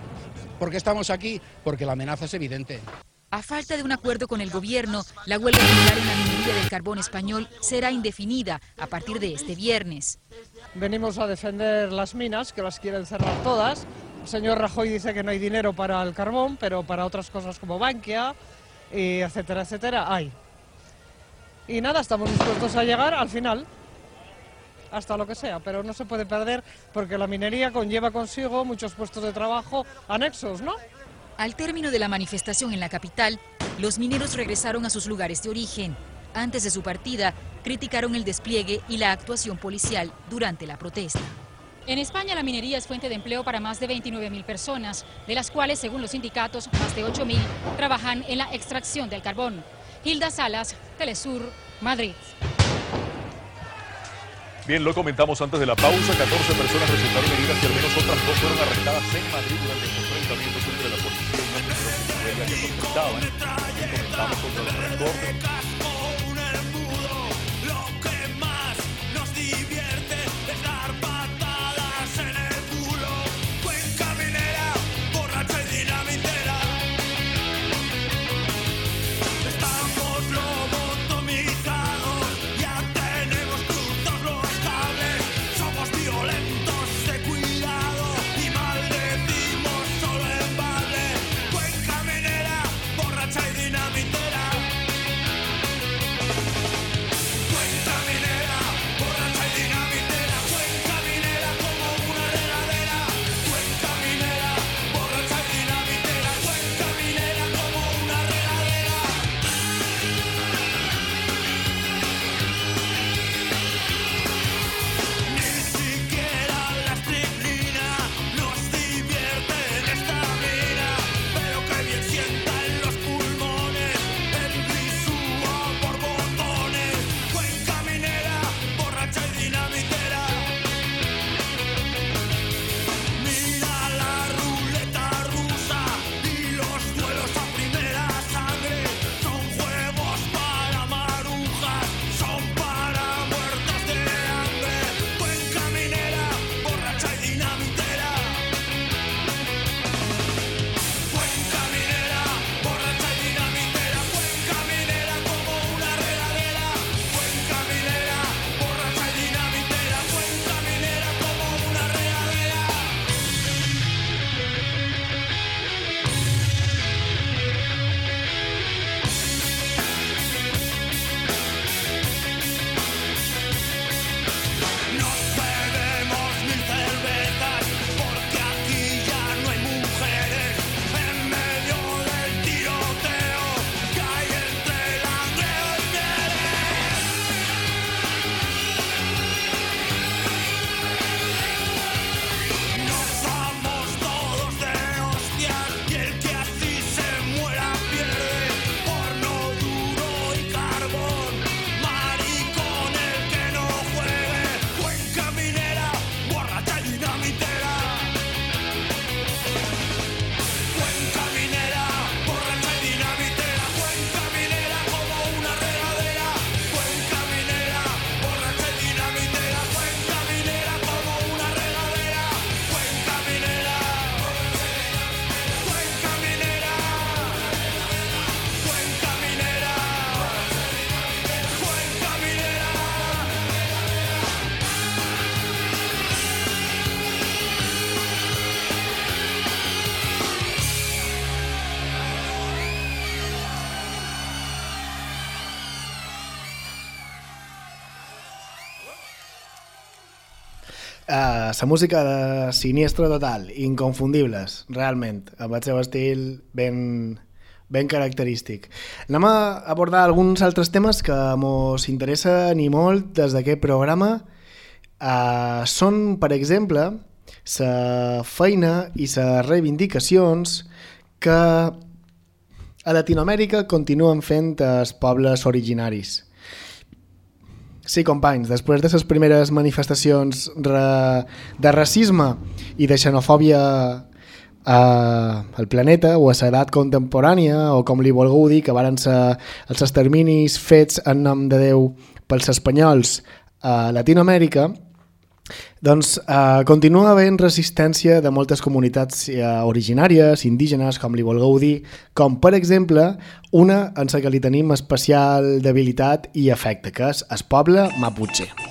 ¿por qué estamos aquí? Porque la amenaza es evidente. A falta de un acuerdo con el gobierno, la huelga general en la minería del carbón español será indefinida a partir de este viernes. Venimos a defender las minas, que las quieren cerrar todas. El señor Rajoy dice que no hay dinero para el carbón, pero para otras cosas como Bankia, y etcétera, etcétera, hay. Y nada, estamos dispuestos a llegar al final, hasta lo que sea, pero no se puede perder porque la minería conlleva consigo muchos puestos de trabajo anexos, ¿no? Al término de la manifestación en la capital, los mineros regresaron a sus lugares de origen. Antes de su partida, criticaron el despliegue y la actuación policial durante la protesta. En España la minería es fuente de empleo para más de 29.000 personas, de las cuales, según los sindicatos, más de 8.000 trabajan en la extracción del carbón. Hilda Salas, Telesur, Madrid. Bien, lo comentamos antes de la pausa. 14 personas resultaron heridas y al menos otras dos fueron arrestadas en Madrid durante estos enfrentamientos entre la policía y huelga que protestaban. Comentamos contra. La música de Siniestro Total, inconfundibles, realment, amb el seu estil ben, ben característic. Anem a abordar alguns altres temes que ens interessen i molt des d'aquest programa. Uh, són, per exemple, la feina i les reivindicacions que a Latinoamèrica continuen fent els pobles originaris. Sí, companys, després de les primeres manifestacions de racisme i de xenofòbia a, al planeta o a l'edat contemporània o com li volgueu dir que varen ser els exterminis fets en nom de Déu pels espanyols a Latinoamèrica, doncs eh, continua havent resistència de moltes comunitats eh, originàries, indígenes, com li vulgueu dir, com per exemple una en la que li tenim especial debilitat i afecte, que és el poble Mapuche. salbatzeko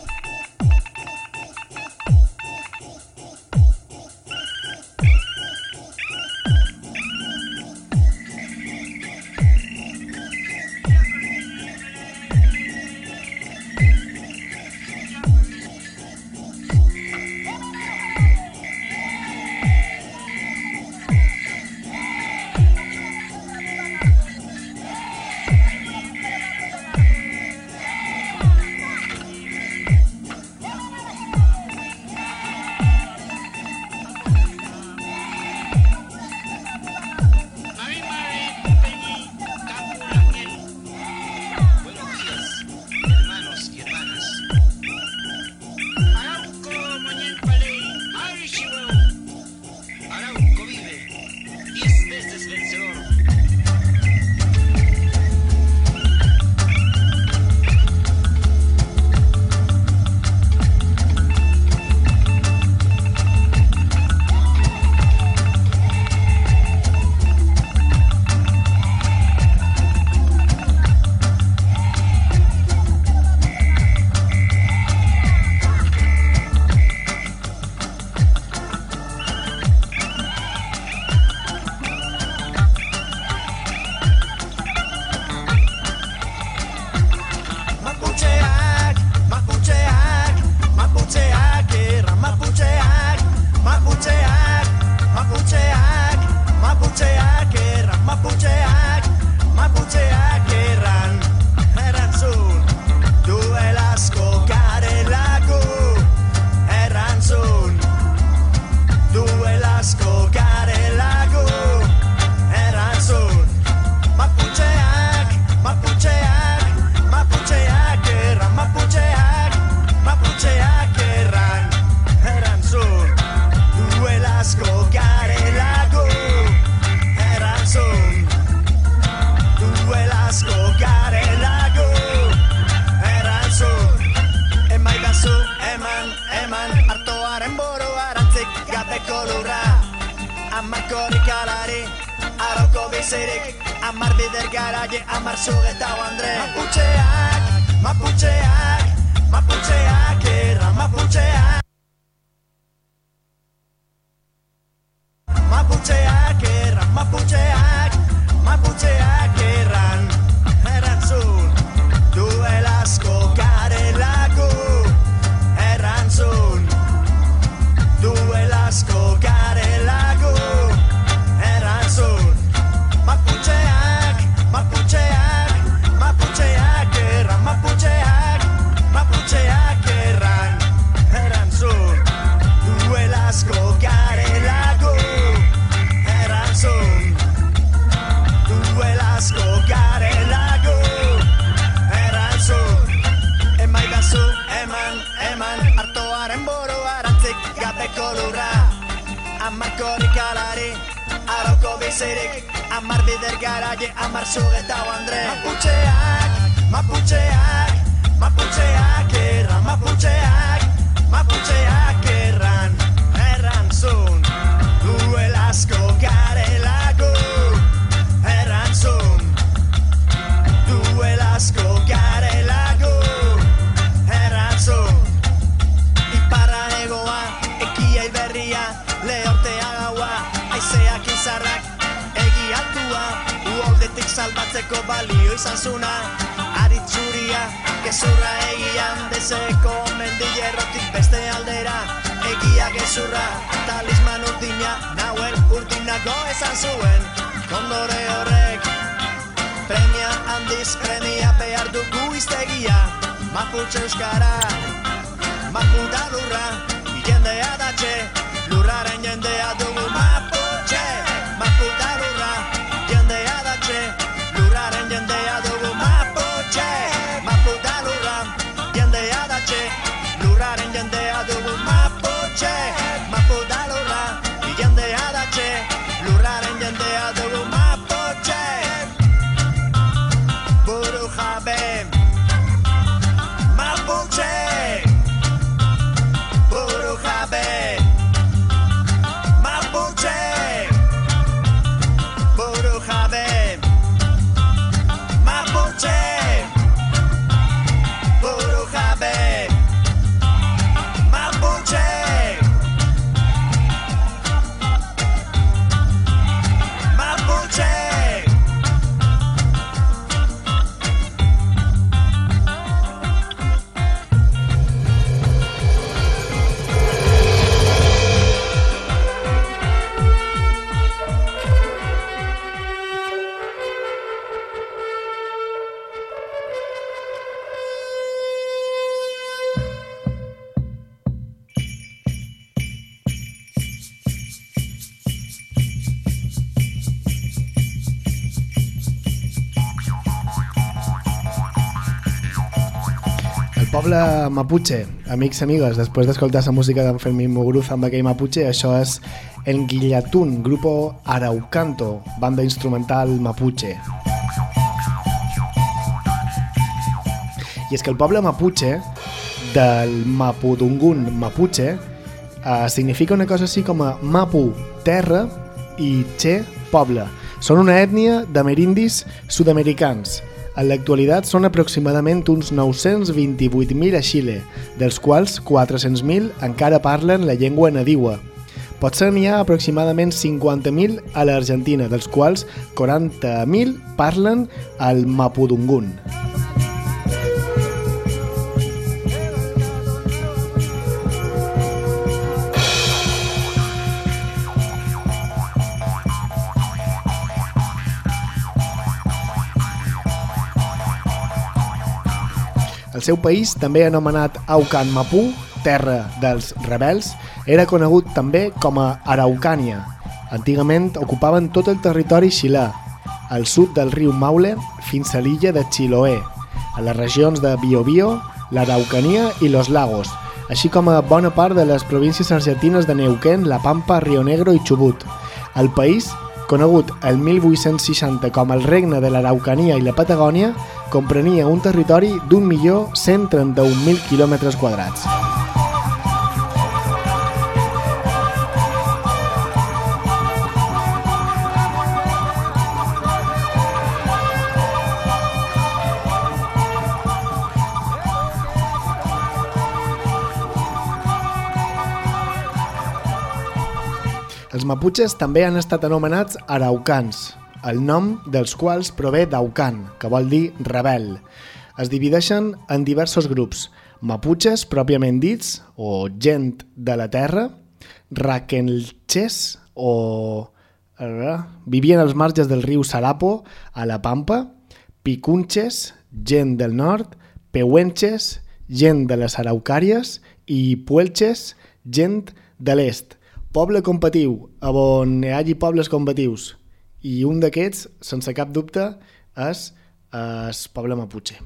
poble Mapuche, amics i amigues, després d'escoltar la música d'en Fermín Muguruza amb aquell Mapuche, això és El Guillatún, grupo Araucanto, banda instrumental Mapuche. I és que el poble Mapuche, del Mapudungun Mapuche, eh, significa una cosa així com a Mapu, terra, i Che, poble. Són una ètnia d'amerindis sud-americans. En l'actualitat són aproximadament uns 928.000 a Xile, dels quals 400.000 encara parlen la llengua nadiua. Potser n'hi ha aproximadament 50.000 a l'Argentina, dels quals 40.000 parlen el Mapudungun. El seu país, també anomenat Aucan Mapú, terra dels rebels, era conegut també com a Araucània. Antigament ocupaven tot el territori xilè, al sud del riu Maule fins a l'illa de Chiloé, a les regions de Biobío, l'Araucania i Los Lagos, així com a bona part de les províncies argentines de Neuquén, La Pampa, Rio Negro i Chubut. El país, conegut el 1860 com el Regne de l'Araucania i la Patagònia, comprenia un territori d'1.131.000 quilòmetres quadrats. Maputxes també han estat anomenats araucans, el nom dels quals prové d'Aucan, que vol dir rebel. Es divideixen en diversos grups, maputxes pròpiament dits, o gent de la terra, raquenlches, o vivien als marges del riu Sarapo, a la Pampa, picunches, gent del nord, peuenches, gent de les araucàries, i puelches, gent de l'est. Poble combatiu, on hi hagi pobles combatius. I un d'aquests, sense cap dubte, és el poble Mapuche.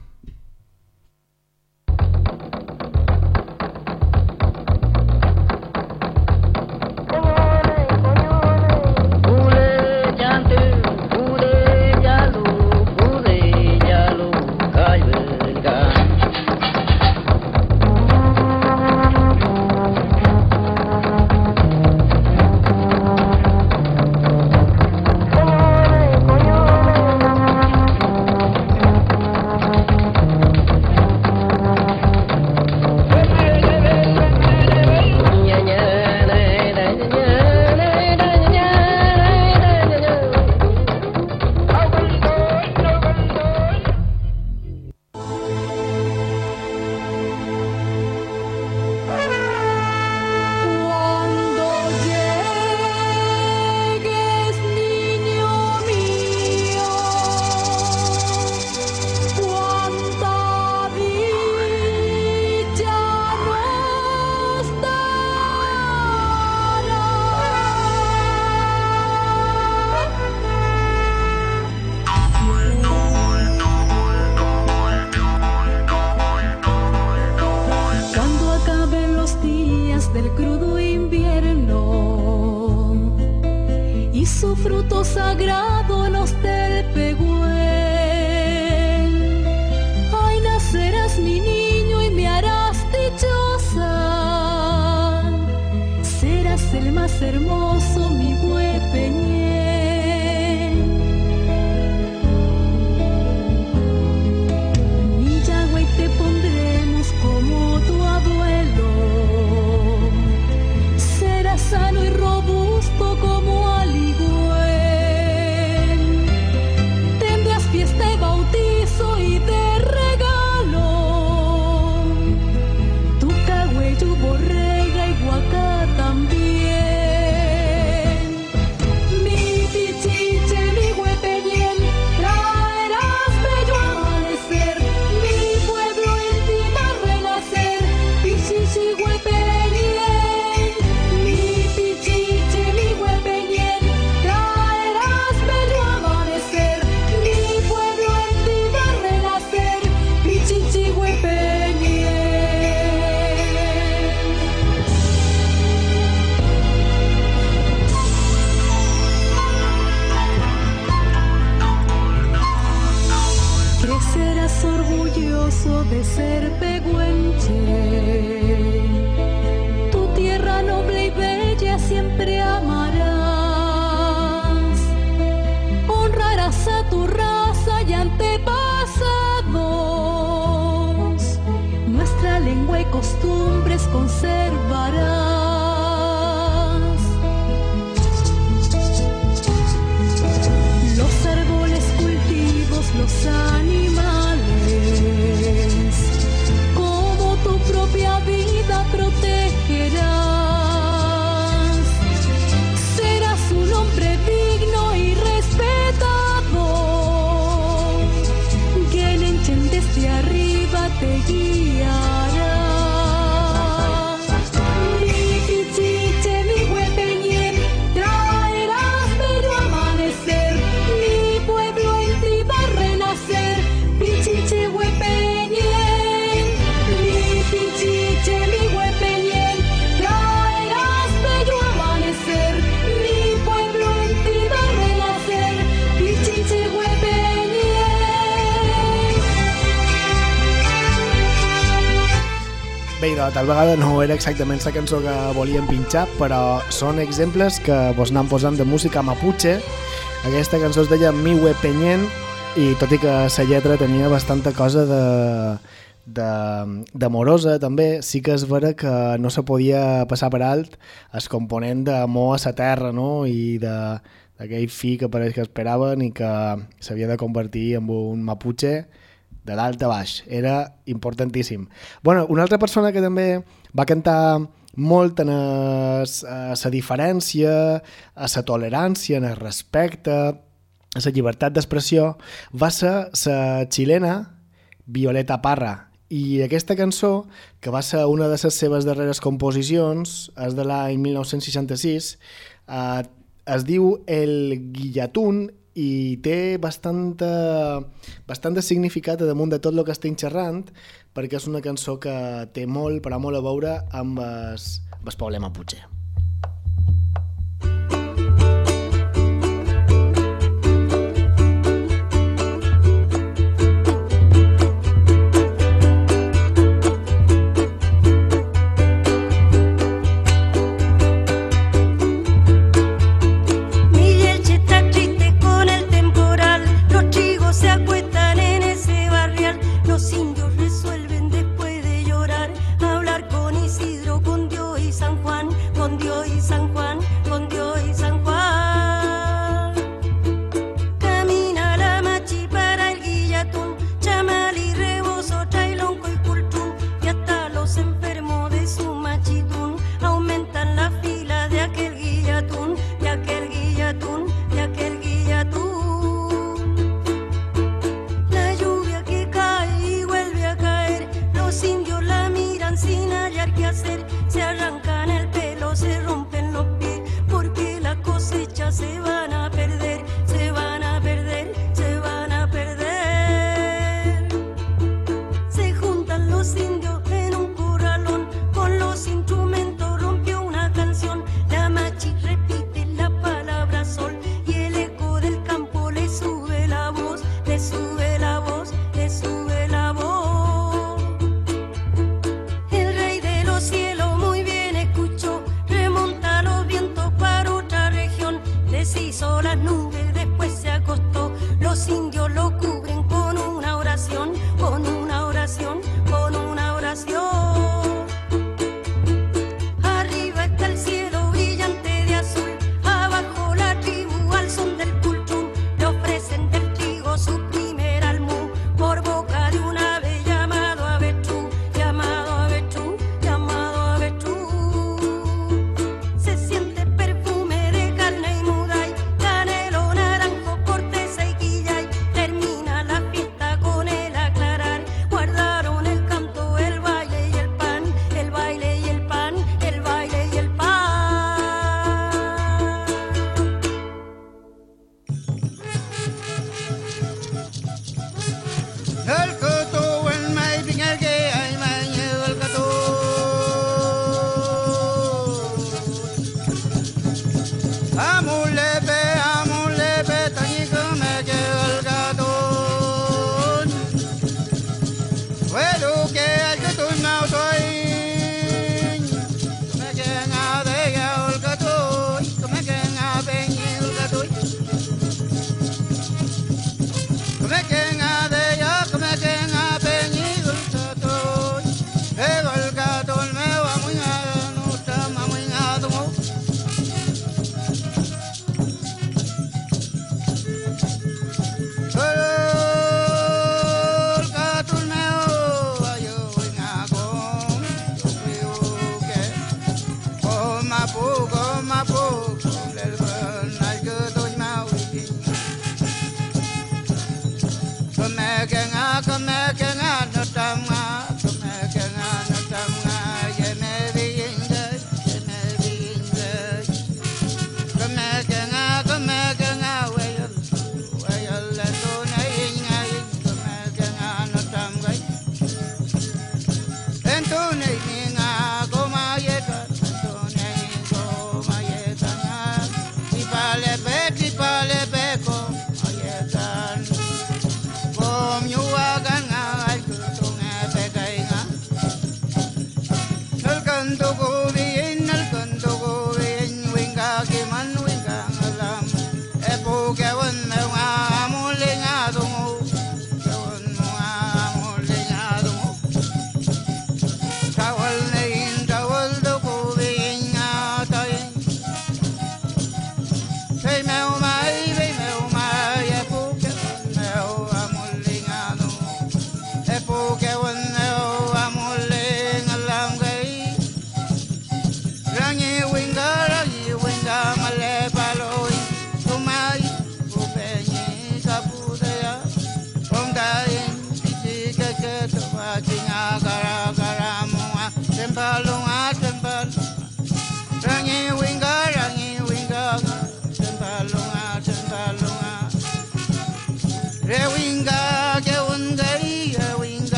Vegada no era exactament la cançó que volíem pinxar, però són exemples que vos anam posant de música maputxe. Aquesta cançó es deia Mi Peñén i tot i que la lletra tenia bastanta cosa de d'amorosa també, sí que és vera que no se podia passar per alt el component d'amor a la terra no? i de d'aquell fi que pareix que esperaven i que s'havia de convertir en un maputxe de dalt a baix. Era importantíssim. Bueno, una altra persona que també va cantar molt en la diferència, a la tolerància, en el respecte, a la llibertat d'expressió, va ser la xilena Violeta Parra. I aquesta cançó, que va ser una de les seves darreres composicions, és de l'any 1966, eh, es diu El Guillatún i té bastanta, bastant de significat a damunt de tot el que estem xerrant perquè és una cançó que té molt, però molt a veure amb el, poble Mapuche.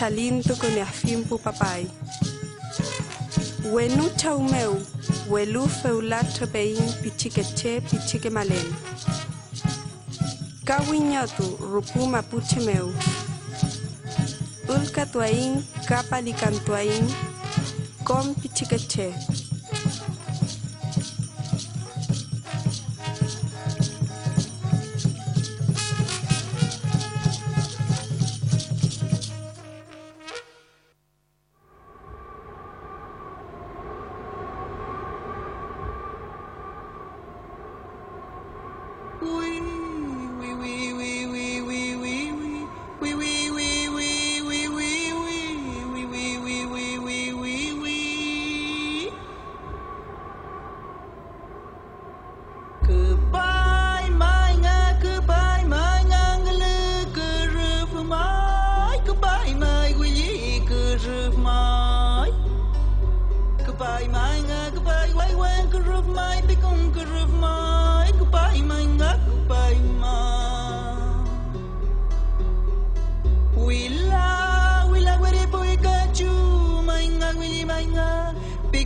chalinto coneafimpu papay. Wenu chaumeu, welu feulacho pein pichiqueche pichique malen. Kawiñotu rupu mapuche meu. Ulcatuain, capalicantuain, com pichiqueche.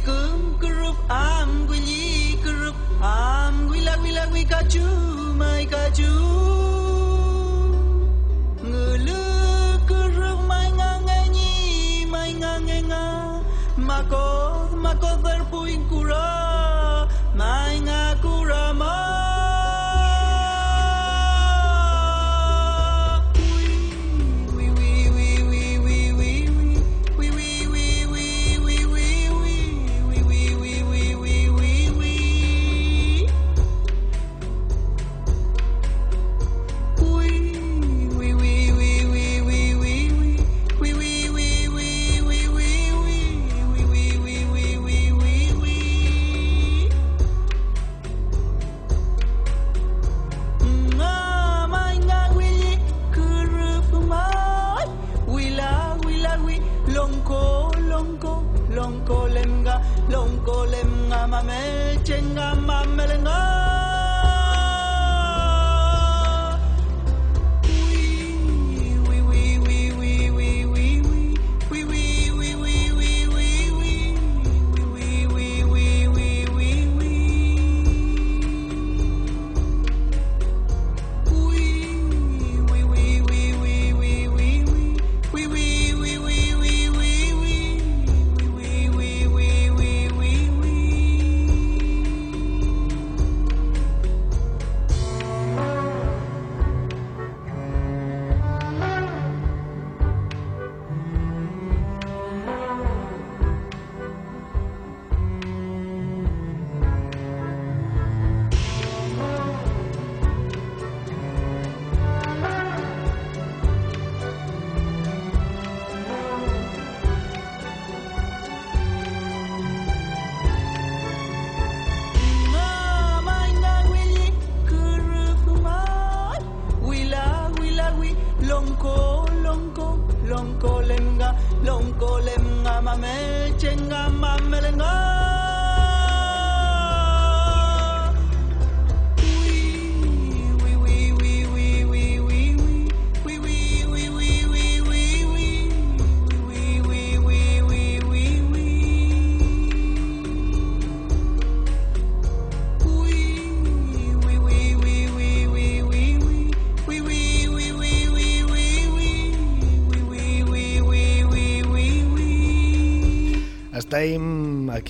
kum I'm guli I'm gwila gwila gwi kachu mai kachu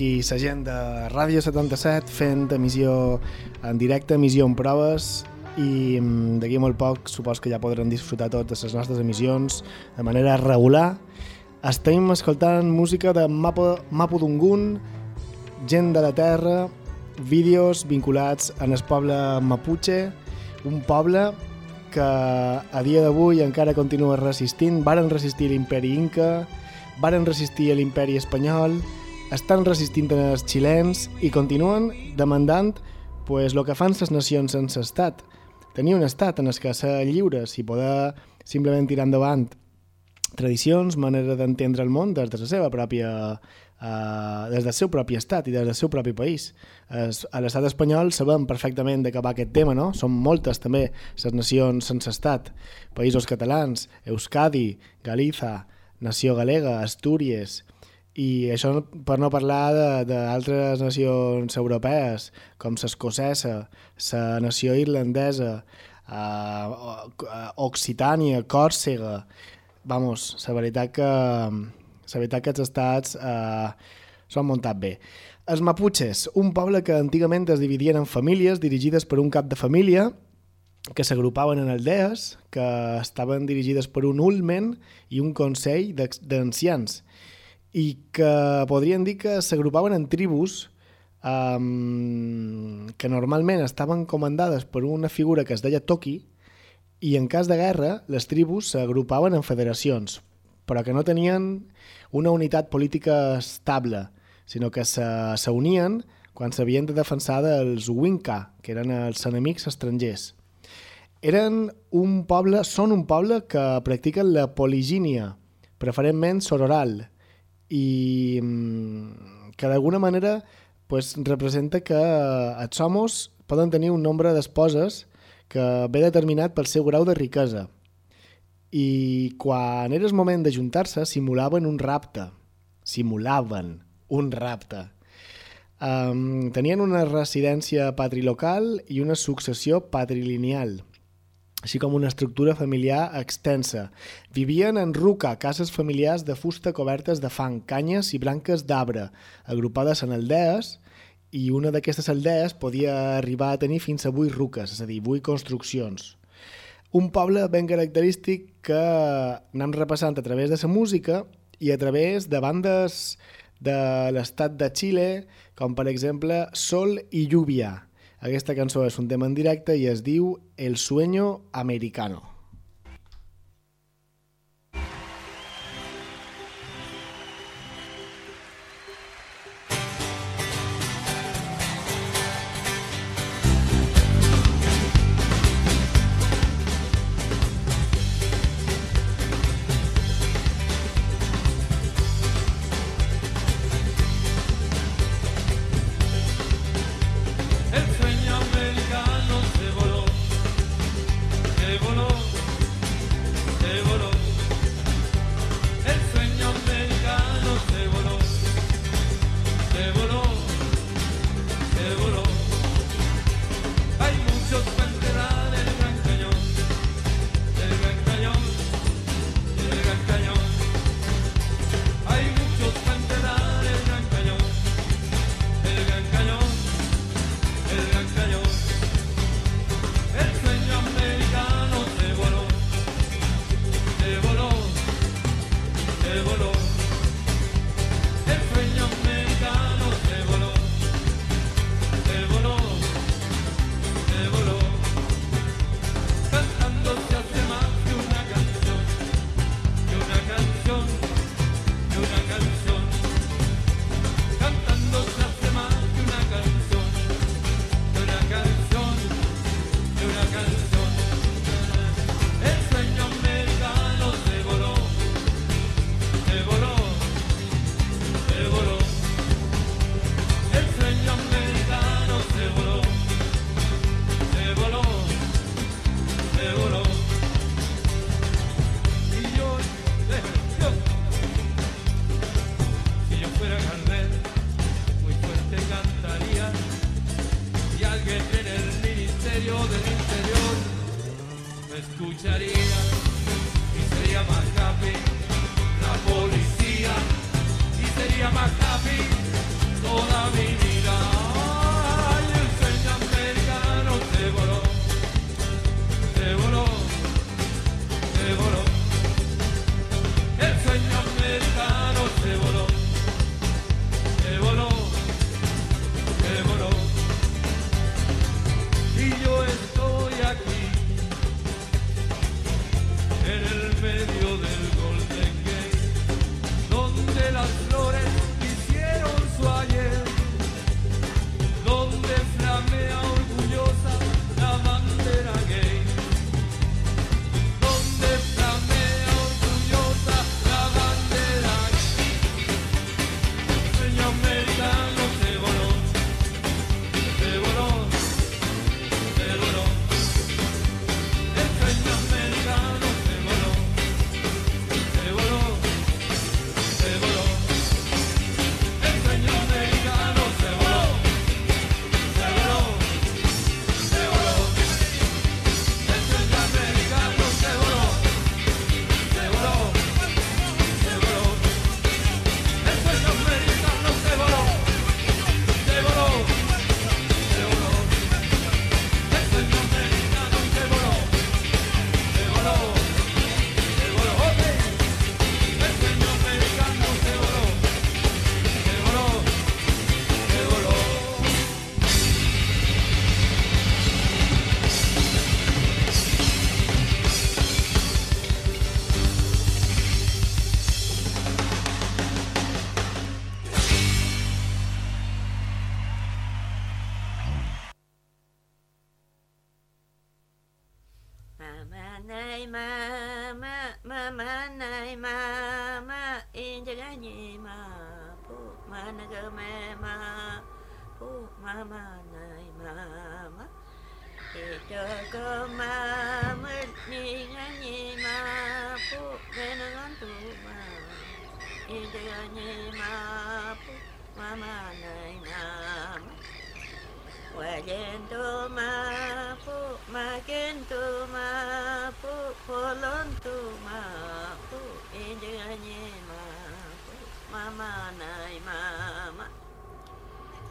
aquí, la gent de Ràdio 77, fent emissió en directe, emissió en proves, i mm, d'aquí molt poc supos que ja podrem disfrutar tots de les nostres emissions de manera regular. Estem escoltant música de Mapo, Mapudungun, gent de la terra, vídeos vinculats en el poble Mapuche, un poble que a dia d'avui encara continua resistint, varen resistir l'imperi Inca, varen resistir l'imperi espanyol, estan resistint els xilens i continuen demandant pues, el que fan les nacions sense estat. Tenir un estat en el que ser lliures i poder simplement tirar endavant tradicions, manera d'entendre el món des de la seva pròpia uh, des del seu propi estat i des del seu propi país. Es, a l'estat espanyol sabem perfectament de què va aquest tema, no? Són moltes també les nacions sense estat. Països catalans, Euskadi, Galiza, Nació Galega, Astúries, i això per no parlar d'altres nacions europees, com l'escocesa, la nació irlandesa, uh, Occitània, Còrsega... Vamos, la veritat que, la veritat que els estats uh, s'ho han muntat bé. Els Mapuches, un poble que antigament es dividien en famílies dirigides per un cap de família que s'agrupaven en aldees, que estaven dirigides per un ulmen i un consell d'ancians i que podrien dir que s'agrupaven en tribus um, que normalment estaven comandades per una figura que es deia Toki i en cas de guerra les tribus s'agrupaven en federacions però que no tenien una unitat política estable, sinó que s'unien quan s'havien de defensar dels Winca, que eren els enemics estrangers. Eren un poble, són un poble que practiquen la poligínia, preferentment sororal, i que d'alguna manera pues, representa que els homes poden tenir un nombre d'esposes que ve determinat pel seu grau de riquesa. I quan era el moment d'ajuntar-se, simulaven un rapte. Simulaven un rapte. Um, tenien una residència patrilocal i una successió patrilineal, així com una estructura familiar extensa. Vivien en ruca, cases familiars de fusta cobertes de fang, canyes i branques d'arbre, agrupades en aldees, i una d'aquestes aldees podia arribar a tenir fins a 8 ruques, és a dir, 8 construccions. Un poble ben característic que anem repassant a través de la música i a través de bandes de l'estat de Xile, com per exemple Sol i Lluvia. Aquesta cançó és un tema en directe i es diu El sueño americano.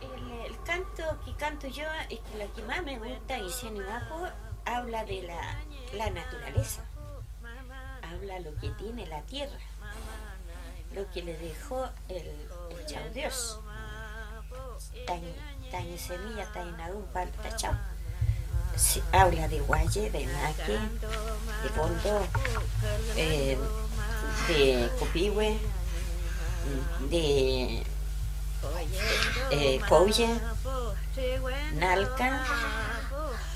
El, el canto que canto yo y que lo que más me gusta y se Nuapo habla de la, la naturaleza, habla lo que tiene la tierra, lo que le dejó el, chau Dios. Tan, semilla, tan. Sí, habla de guaye, de naque, de fondo, eh, de copihue, de eh, Coye, Nalca,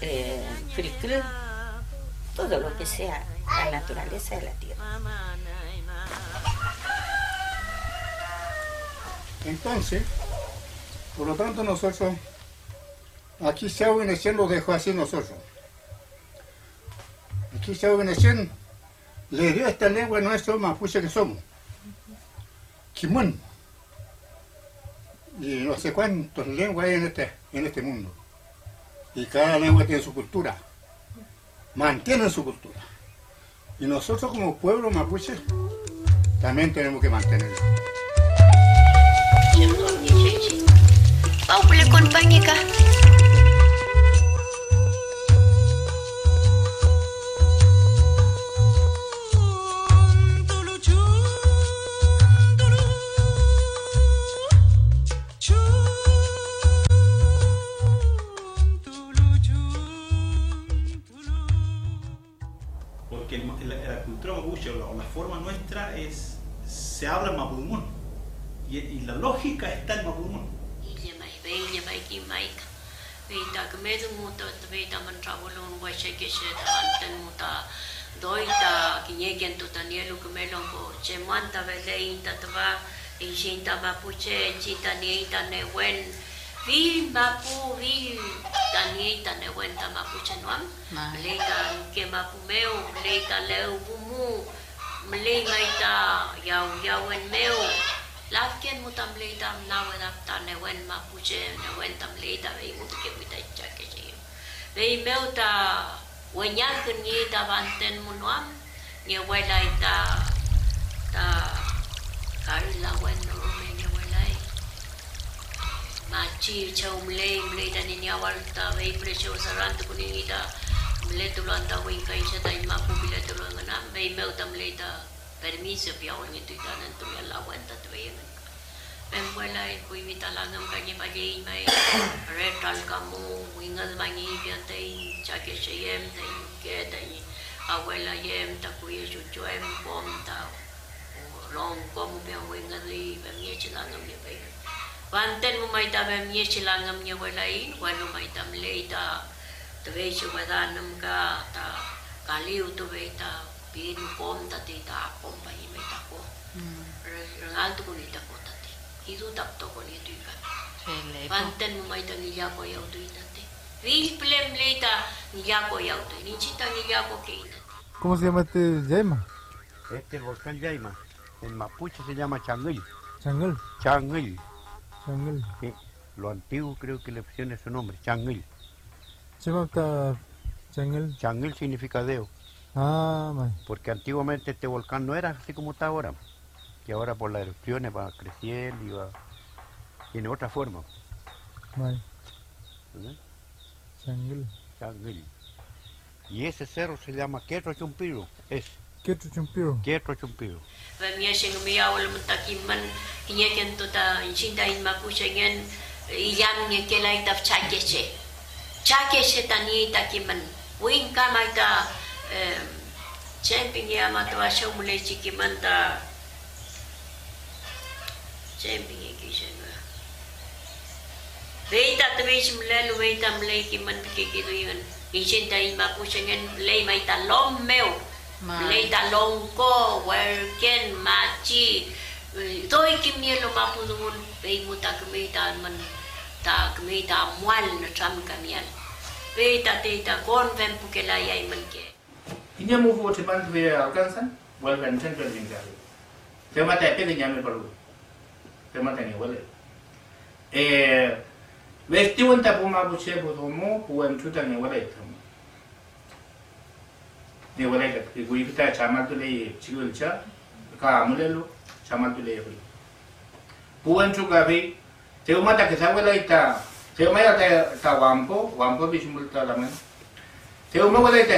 eh, todo lo que sea la naturaleza de la tierra. Entonces, por lo tanto nosotros, aquí se Venecian lo dejó así nosotros. Aquí se Venecian le dio esta lengua a nuestro mapuche que somos. Kimón. Y no sé cuántas lenguas hay en este, en este mundo. Y cada lengua tiene su cultura. Mantienen su cultura. Y nosotros como pueblo mapuche también tenemos que mantenerla. Vamos por la compañía acá. Porque el ma- la, la cultura mapuche o la, o la forma nuestra es, se habla en mapudungún. Y, y la lógica está en Mabuno. doita ki nyeken tu tanielu kumelon ko chemanta vele inta tva inshinta mapuche chita nieta ne wen. Vil mapu vil tanieta ne wen ta mapuche noam leita ke mapu meu leita leu bumu mlei maita yau yau en meu. Lafken mu tam lei tam na wen ap ta ne wen ma pu che ne wen tam lei ta vei mu ke mu ta cha ke che. Vei meu ta wen ya kun ni ta van ten mu noam ni we lai ta ta ka la wen no me ni we lai. Ma chi chau mlei mlei ta ni ni awal ta vei pre cho saran tu kun ni ta mlei tu lan ta wen kai cha ta ma pu bi bile tu lan na vei meu tam lei ta permiso pia wen tu ta nan tu ya la wen ta tu vei Em vuela el kui vita langam kanye bali mai retal kamu wingas bangi biante chake cheyem ta ke ta abuela yem ta kui ju em bom ta long kom pia wingas li bem ye chilangam ye bai Wanten mo mai ta bem ye chilangam ye wala in wano mai tam le ta ta ve chu wadanam ka ta kaliu tu ve ta pin pom ta ti ta pom pa i mai ta ko rangal tu ko ni ta ko ta ti hidu tap to ko ni tu ka Wanten mo mai ta ni ya ko yau tu ita ti Vil plem le ta ni ya ko yau tu ni chita ni ya ko ke ita ¿Cómo se llama este Yaima? Este es el volcán Yaima. En mapuche se llama Changuil. Changuil. Changuil. Changuil. Sí. Lo antiguo creo que le pusieron ese nombre, Changuil. ¿Se llama Changuil? Changuil significa Deo. Ah, man. Porque antiguamente este volcán no era así como está ahora. Que ahora por las erupciones va creciendo y va... Tiene otra forma. Man. Changuil. Changuil. Y ese cerro se llama Quetro Chumpiro. Es. Quetro Chumpiro. Quetro Chumpiro. Champion ya matawa siya mulai ciki manta. Champion ya kisah nga. Weta tuwis mulai lu weta mulai ki manta kikito yun. Isin tayin baku siya ngayon mulai may talong mew. Mulai talong ko, welken, machi. Toi kim niya lu baku nungun. Bay mo ta kumita man. Ta kumita mwal na sam kamiyan. Weta tita konven pukelayay iman kaya. Inya mu fu tipan tu ya alcanzan, vuelven centro de vingar. Te mata pe de nyame paru. Te mata ni wale. Eh vesti un tapu ma bu che bu mo bu en tu ta ni wale tam. Ni wale ka ki gui kita chama tu le chigul cha ka amule lu chama tu le hu. Bu en tu ka be te mata ke sa wale ta te mata ta ta wampo wampo bi simul ta lamen. Te mo wale ta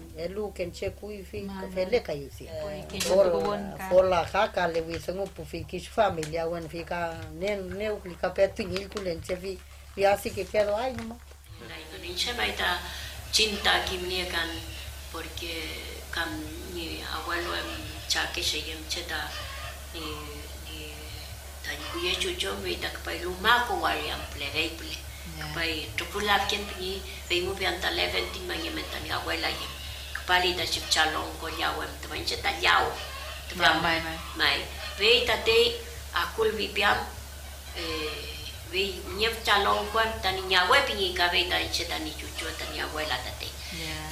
fike ma fun fi nge wela isi. Fi ta mo beli wi parun ka peto eluan fi peto malekai. Chungi chin elu ken che kui fi ka fele kai isi. Fola ka ka le wi sangu pu fi kis familia wen fi ka nen neu li ka peto ngil kulen che fi fi asi que quedo ay no Lai no ni che mai ta cinta kim ni kan. Porque kan ni abuelo em cha que se yem che ta ni ni ta ni kuye chu chu mi ta pa lu ma ko wa yam ple rei ple pa i to pula ken ni ve mu pian ta le venti ma yem ta ni abuela yem pa li ta chip cha long ko ya wem ta man che ta yao ta mai mai. Mai. Ve ta te akul vi piam eh ve nyep cha long kwan ta ni nya we pi ka ve ta che ta ni chu chu ta ni abuela ta te.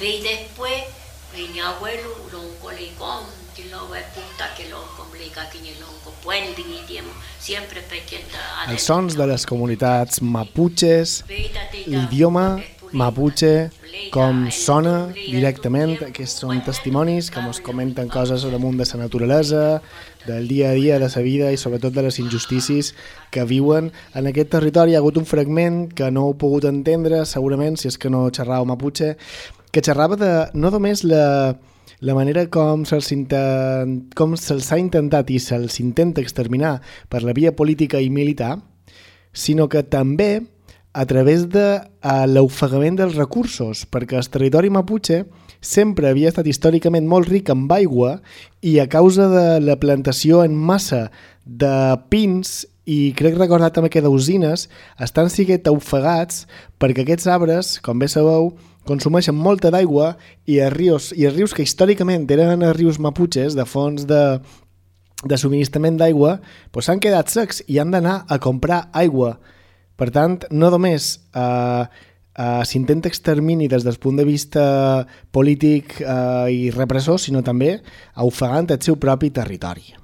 Ve después ve ni abuelo long ko le con que lo ve puta que lo com le ka que ni long ko buen pi ni tiempo siempre pequenta Els sons de les comunitats maputxes, l'idioma maputxe, com sona directament, aquests són testimonis que ens comenten coses damunt de la naturalesa, del dia a dia, de la vida i sobretot de les injustícies que viuen en aquest territori. Hi ha hagut un fragment que no heu pogut entendre, segurament, si és que no xerrau maputxe, que xerrava de no només la, la manera com se'ls com se'ls ha intentat i se'ls intenta exterminar per la via política i militar, sinó que també a través de l'ofegament dels recursos, perquè el territori maputxe sempre havia estat històricament molt ric amb aigua i a causa de la plantació en massa de pins i crec recordar també que d'usines estan siguet ofegats perquè aquests arbres, com bé sabeu, consumeixen molta d'aigua i els rius, i els rius que històricament eren els rius maputxes de fons de, de subministrament d'aigua doncs s'han quedat secs i han d'anar a comprar aigua. Per tant, no només eh, eh, s'intenta extermini des del punt de vista polític eh, i repressor, sinó també ofegant el seu propi territori.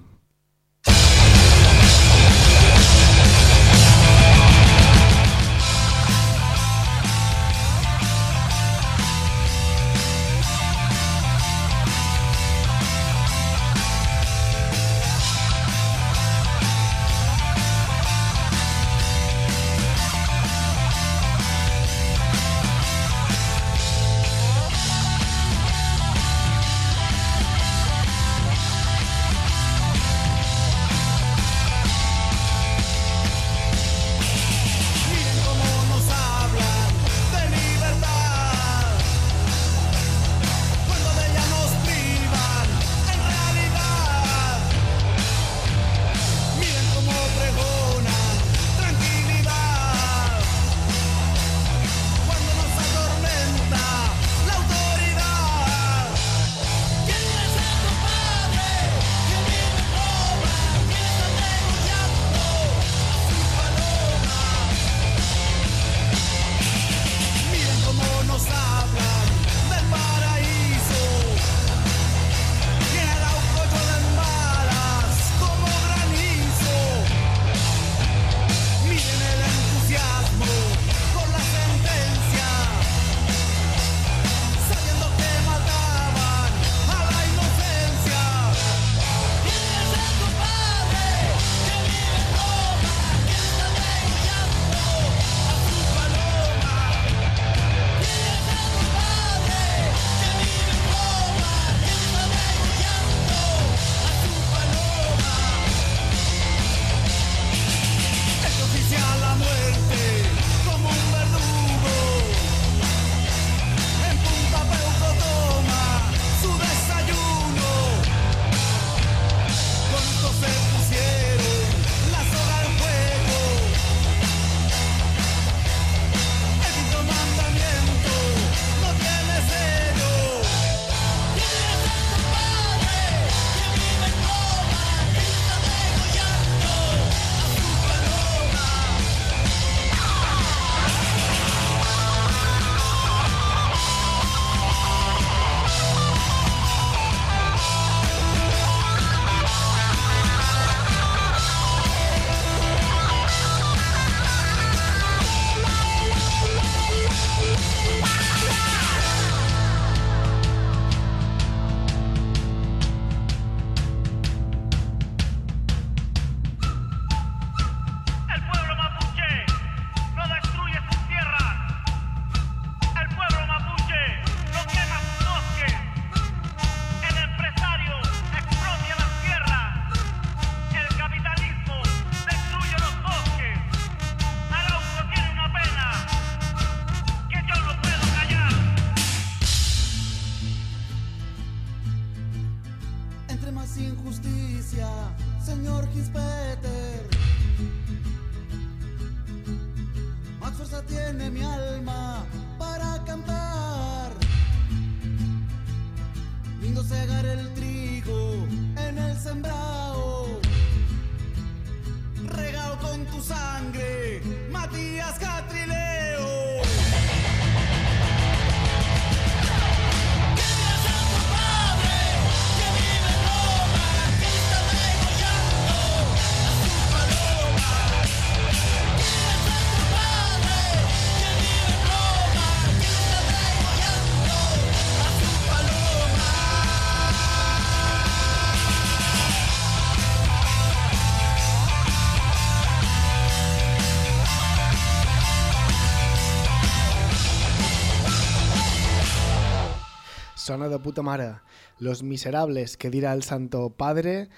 Sona de puta mare. Los Miserables, que dirà el Santo Padre,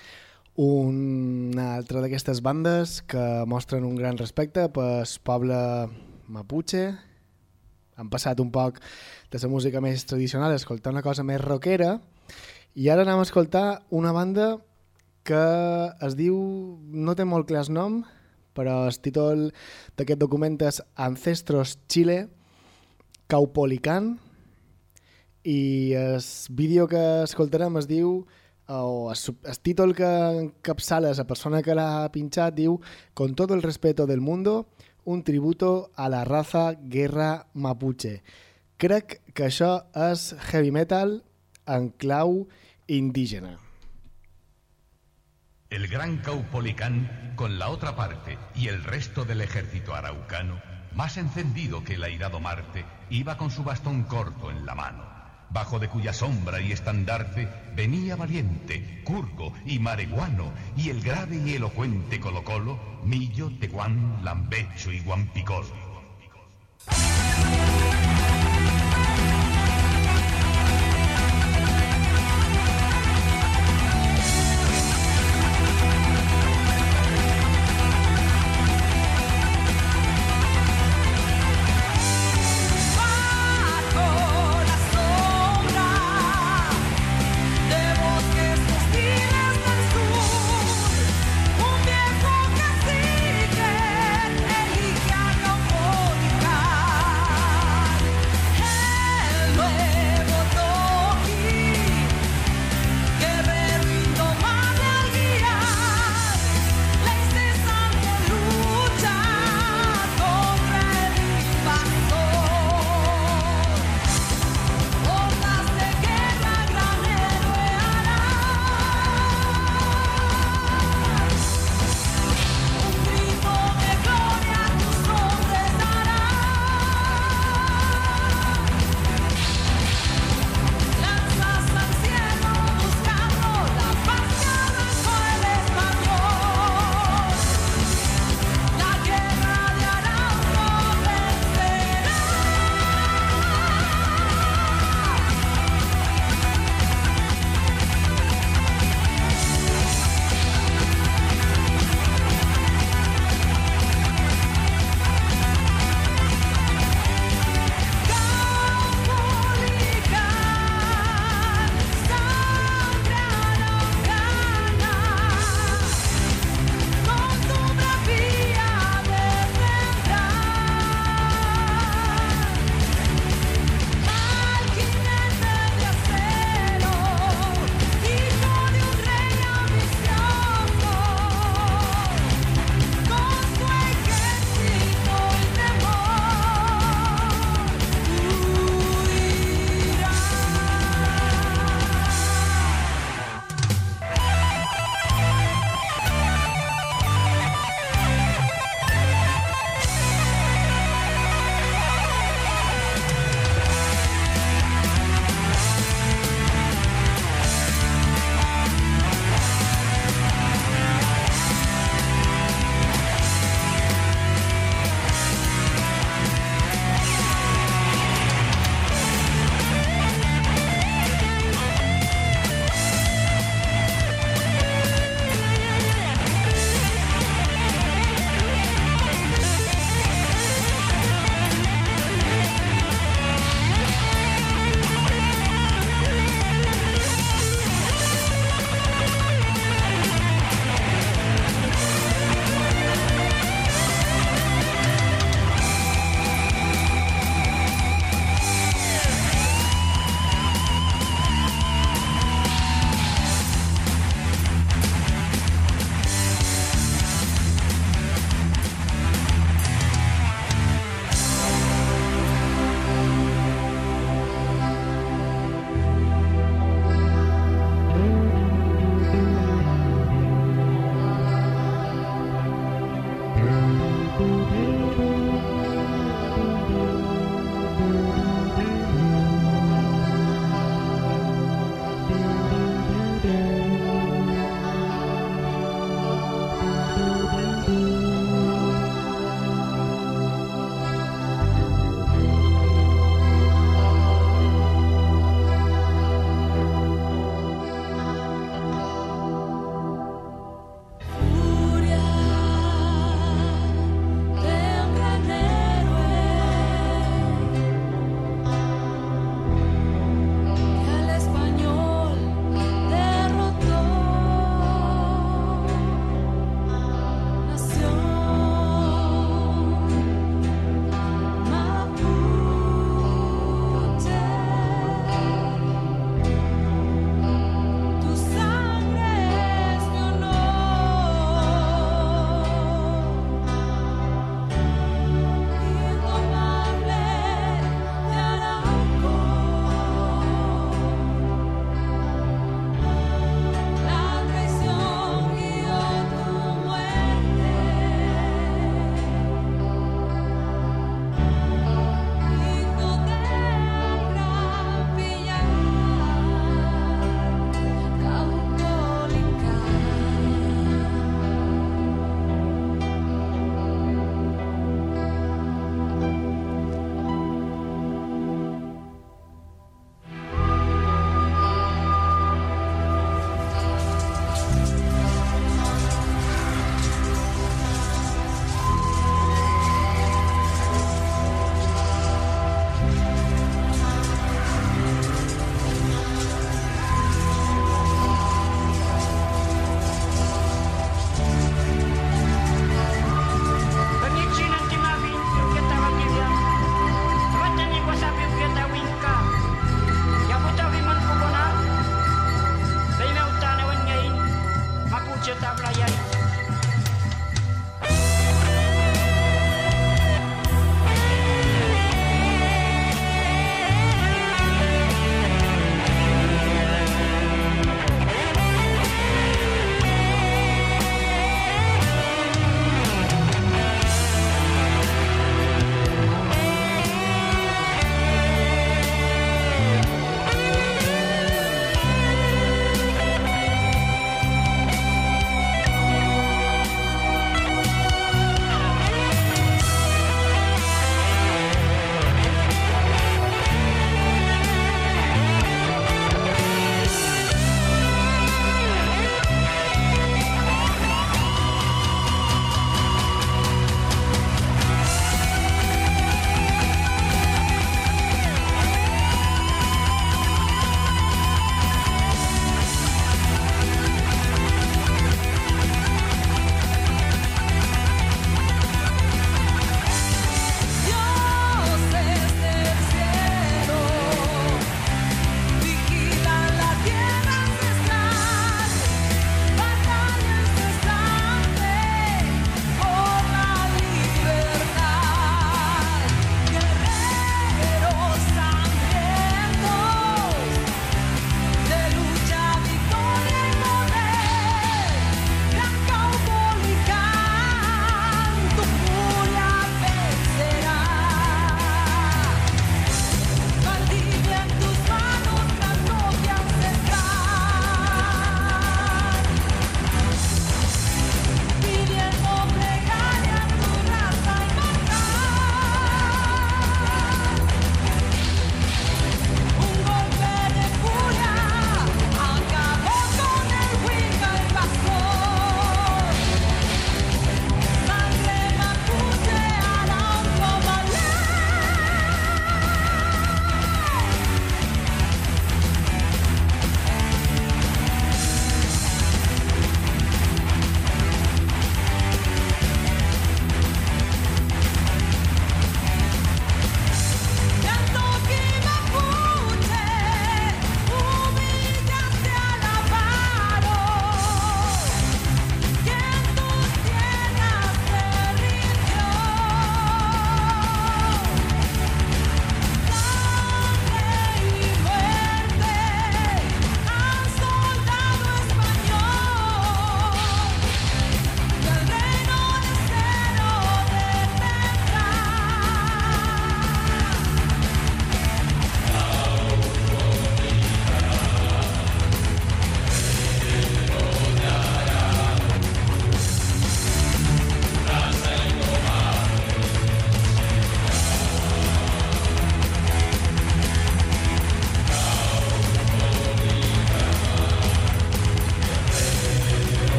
una altra d'aquestes bandes que mostren un gran respecte pel poble mapuche. Han passat un poc de la música més tradicional escoltar una cosa més rockera i ara anem a escoltar una banda que es diu, no té molt clar el nom, però el títol d'aquest document és Ancestros Chile, Caupolicán, i el vídeo que escoltarem es diu o el, el títol que encapçala la persona que l'ha pinxat diu Con todo el respeto del mundo, un tributo a la raza guerra mapuche. Crec que això és heavy metal en clau indígena. El gran Caupolicán, con la otra parte y el resto del ejército araucano, más encendido que el airado Marte, iba con su bastón corto en la mano, bajo de cuya sombra y estandarte venía valiente, curgo y mareguano, y el grave y elocuente Colo Colo, Millo, Teguán, Lambecho y Guampicolo.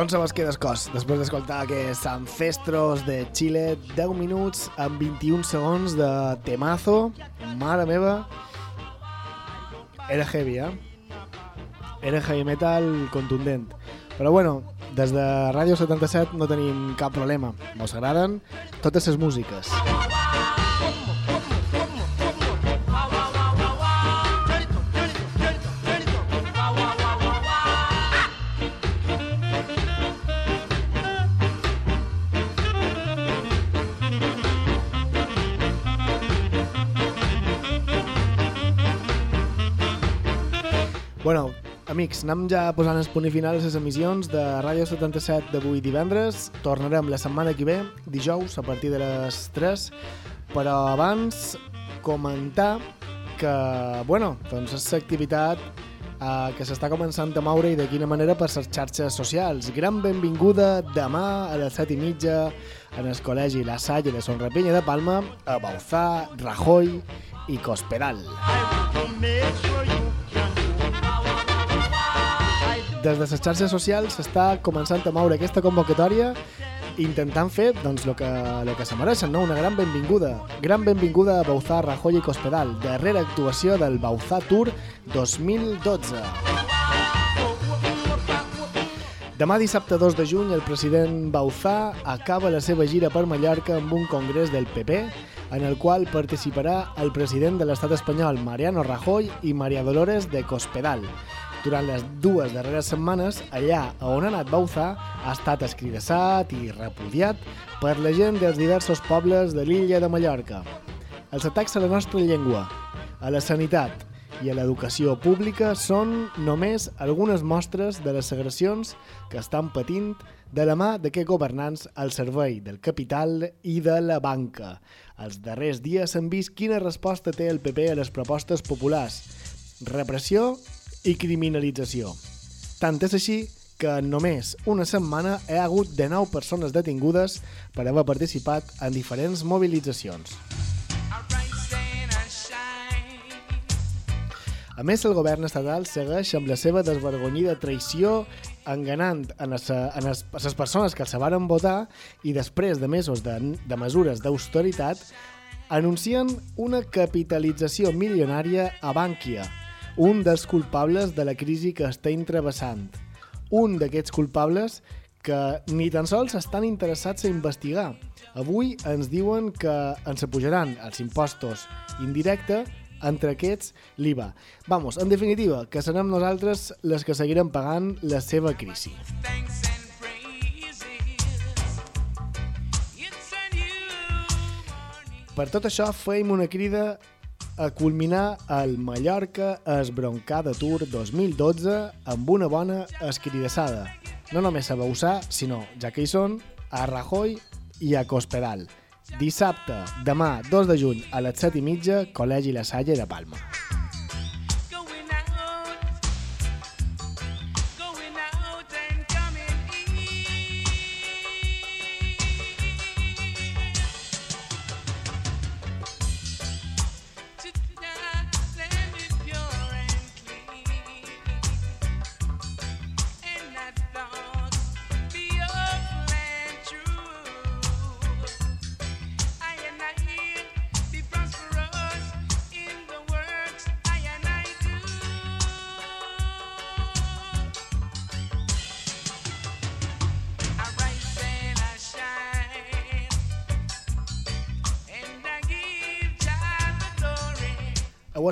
Queda el cos després d'escoltar aquest San Festros de Xile 10 minuts amb 21 segons de temazo mare meva era heavy, eh? Era heavy metal contundent. Però bueno, des de Ràdio 77 no tenim cap problema. Mos agraden totes les músiques. Amics, anem ja posant el punt i final a les emissions de Ràdio 77 d'avui divendres. Tornarem la setmana que ve, dijous, a partir de les 3. Però abans, comentar que, bueno, doncs és l'activitat eh, que s'està començant a moure i de quina manera per les xarxes socials. Gran benvinguda demà a les 7 i mitja en el col·legi La Salle de Son Repinya de Palma a Bauzà, Rajoy i Cospedal. Des de les xarxes socials s'està començant a moure aquesta convocatòria intentant fer doncs, el que, lo que se mereixen, no? una gran benvinguda. Gran benvinguda a Bauzà, Rajoy i Cospedal, darrera actuació del Bauzà Tour 2012. Demà dissabte 2 de juny el president Bauzà acaba la seva gira per Mallorca amb un congrés del PP en el qual participarà el president de l'estat espanyol Mariano Rajoy i Maria Dolores de Cospedal. Durant les dues darreres setmanes, allà on ha anat Bauzà ha estat escridassat i repudiat per la gent dels diversos pobles de l'illa de Mallorca. Els atacs a la nostra llengua, a la sanitat i a l'educació pública són només algunes mostres de les agressions que estan patint de la mà d'aquests governants al servei del capital i de la banca. Els darrers dies s'han vist quina resposta té el PP a les propostes populars. Repressió i criminalització. Tant és així que en només una setmana hi ha hagut de 9 persones detingudes per haver participat en diferents mobilitzacions. A més, el govern estatal segueix amb la seva desvergonyida traïció enganant en les, en les, les persones que els varen votar i després de mesos de, de mesures d'austeritat anuncien una capitalització milionària a Bànquia, un dels culpables de la crisi que està entrevessant. Un d'aquests culpables que ni tan sols estan interessats a investigar. Avui ens diuen que ens apujaran els impostos indirecte, entre aquests l'IVA. Vamos, en definitiva, que serem nosaltres les que seguirem pagant la seva crisi. Per tot això, feim una crida a culminar el Mallorca Esbroncada Tour 2012 amb una bona escridassada. No només a Bausà, sinó, ja que hi són, a Rajoy i a Cospedal. Dissabte, demà, 2 de juny, a les 7 i mitja, Col·legi La Salle de Palma.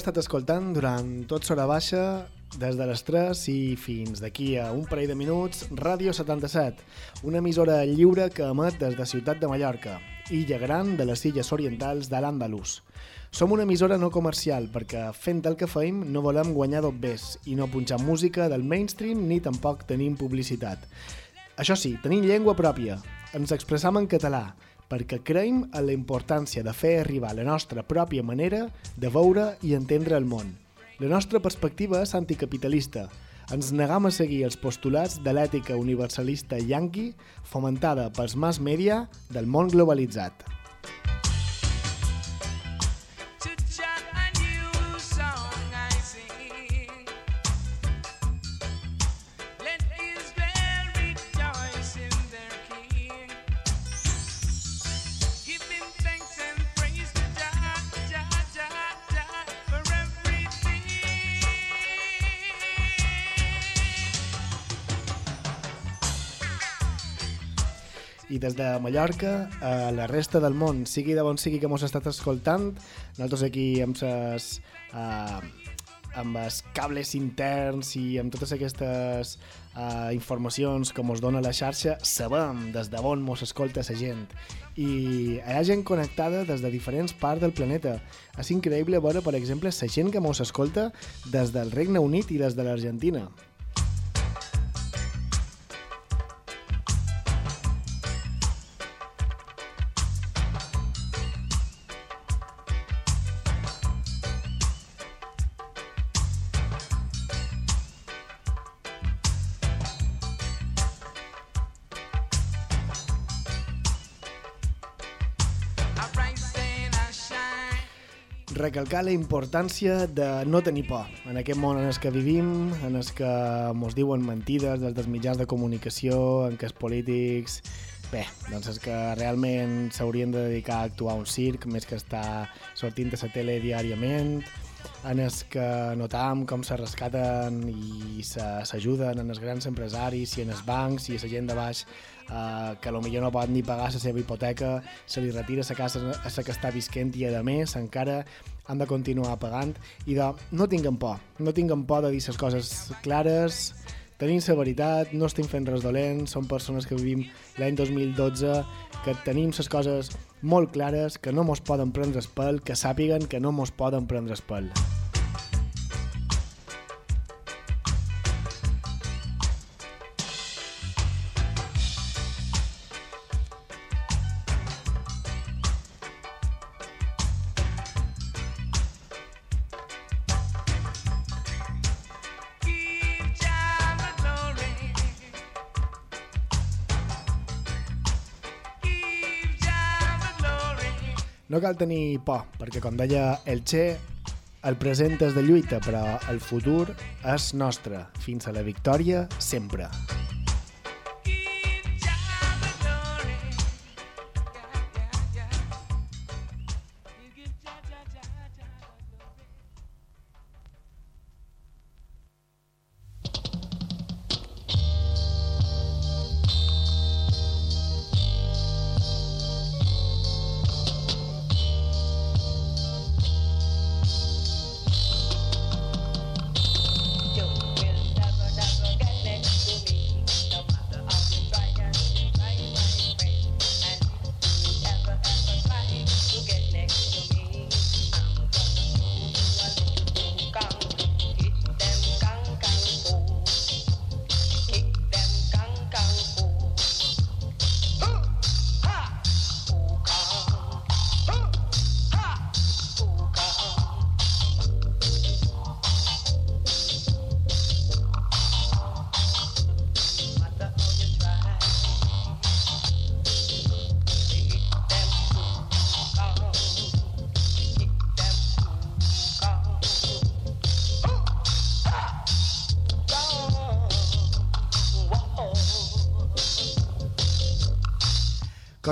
Estat escoltant durant tot Sora Baixa, des de les 3 i fins d'aquí a un parell de minuts, Ràdio 77, una emissora lliure que emet des de Ciutat de Mallorca, illa gran de les illes orientals de l'Andalús. Som una emissora no comercial perquè fent el que feim no volem guanyar dobbers i no punxar música del mainstream ni tampoc tenim publicitat. Això sí, tenim llengua pròpia, ens expressam en català, perquè creiem en la importància de fer arribar la nostra pròpia manera de veure i entendre el món. La nostra perspectiva és anticapitalista. Ens negam a seguir els postulats de l'ètica universalista yanqui fomentada pels mass media del món globalitzat. I des de Mallorca a la resta del món, sigui de on sigui que mos estat escoltant, nosaltres aquí amb ses... Uh, amb els cables interns i amb totes aquestes uh, informacions que mos dona la xarxa, sabem des de on mos escolta la gent. I hi ha gent connectada des de diferents parts del planeta. És increïble veure, per exemple, la gent que mos escolta des del Regne Unit i des de l'Argentina. Recalcar la importància de no tenir por en aquest món en el que vivim, en el que mos diuen mentides des dels mitjans de comunicació, en què els polítics... Bé, doncs és que realment s'haurien de dedicar a actuar un circ més que estar sortint a la tele diàriament, en els que notam com se rescaten i s'ajuden en els grans empresaris i en els bancs i la gent de baix eh, que potser no pot ni pagar la seva hipoteca, se li retira la casa a la que està visquent i a més encara han de continuar pagant i de no tinguem por, no tinguem por de dir les coses clares, tenim la veritat, no estem fent res dolent, som persones que vivim l'any 2012, que tenim les coses molt clares, que no mos poden prendre el pèl, que sàpiguen que no mos poden prendre el pèl. Cal tenir por, perquè com deia el Che, el present és de lluita, però el futur és nostre, fins a la victòria sempre.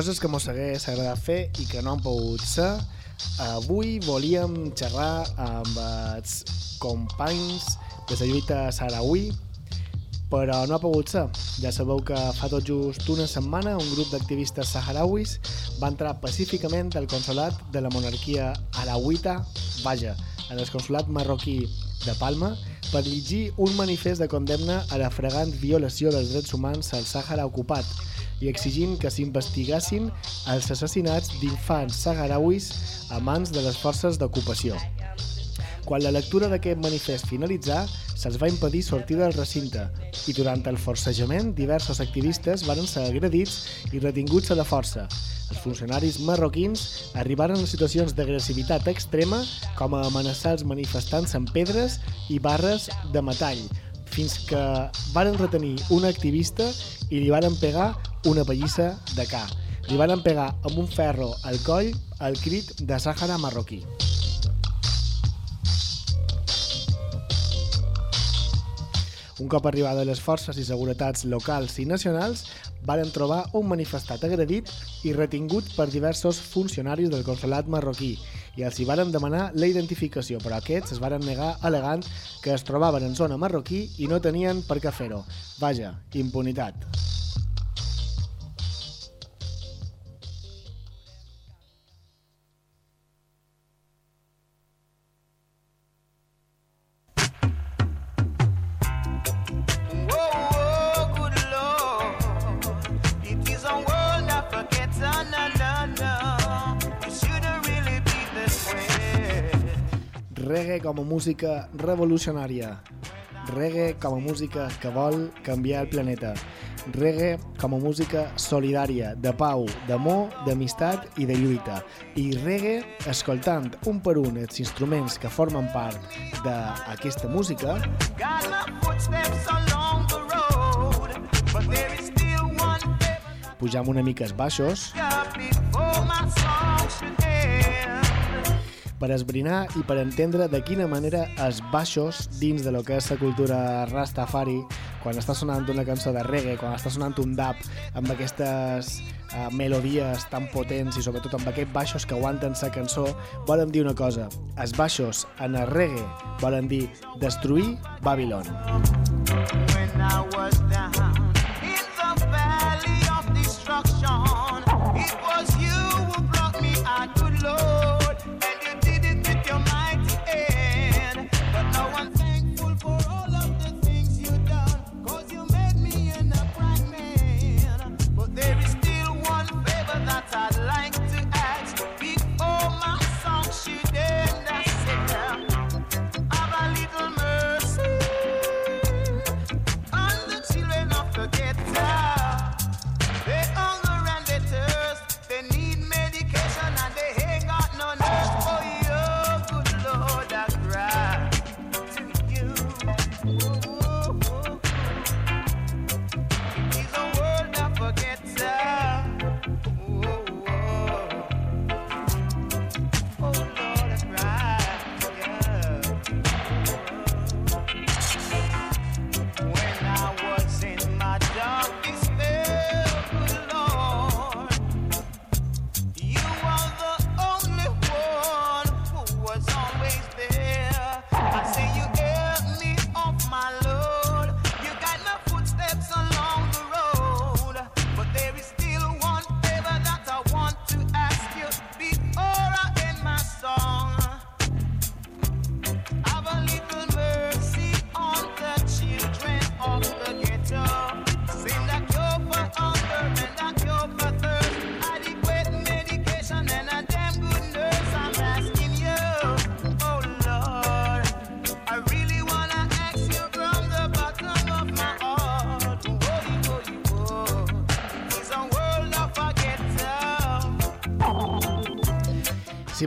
Coses que mos hagués agradat fer i que no han pogut ser. Avui volíem xerrar amb els companys de la lluita sarauí, però no ha pogut ser. Ja sabeu que fa tot just una setmana un grup d'activistes saharauis va entrar pacíficament al consolat de la monarquia arauita, vaja, en el consolat marroquí de Palma, per llegir un manifest de condemna a la fregant violació dels drets humans al Sàhara ocupat i exigint que s'investigassin els assassinats d'infants saharauis a mans de les forces d'ocupació. Quan la lectura d'aquest manifest finalitzà, se'ls va impedir sortir del recinte i durant el forcejament diversos activistes van ser agredits i retinguts a la força. Els funcionaris marroquins arribaren a situacions d'agressivitat extrema com a amenaçar els manifestants amb pedres i barres de metall, fins que varen retenir un activista i li varen pegar una pallissa de ca. Li varen pegar amb un ferro al coll el crit de Sàhara marroquí. Un cop arribada les forces i seguretats locals i nacionals, varen trobar un manifestat agredit i retingut per diversos funcionaris del consolat marroquí i els hi varen demanar la identificació, però aquests es varen negar alegant que es trobaven en zona marroquí i no tenien per què fer-ho. Vaja, impunitat. Reggae com a música revolucionària, reggae com a música que vol canviar el planeta, reggae com a música solidària, de pau, d'amor, d'amistat i de lluita, i reggae escoltant un per un els instruments que formen part d'aquesta música, pujam una mica els baixos. Per esbrinar i per entendre de quina manera els baixos dins de lo que és la cultura Rastafari, quan està sonant una cançó de reggae, quan està sonant un dub amb aquestes uh, melodies tan potents i sobretot amb aquests baixos que aguanten la cançó, volen dir una cosa. Els baixos en el reggae volen dir destruir Babilón. When I was down in the valley of destruction,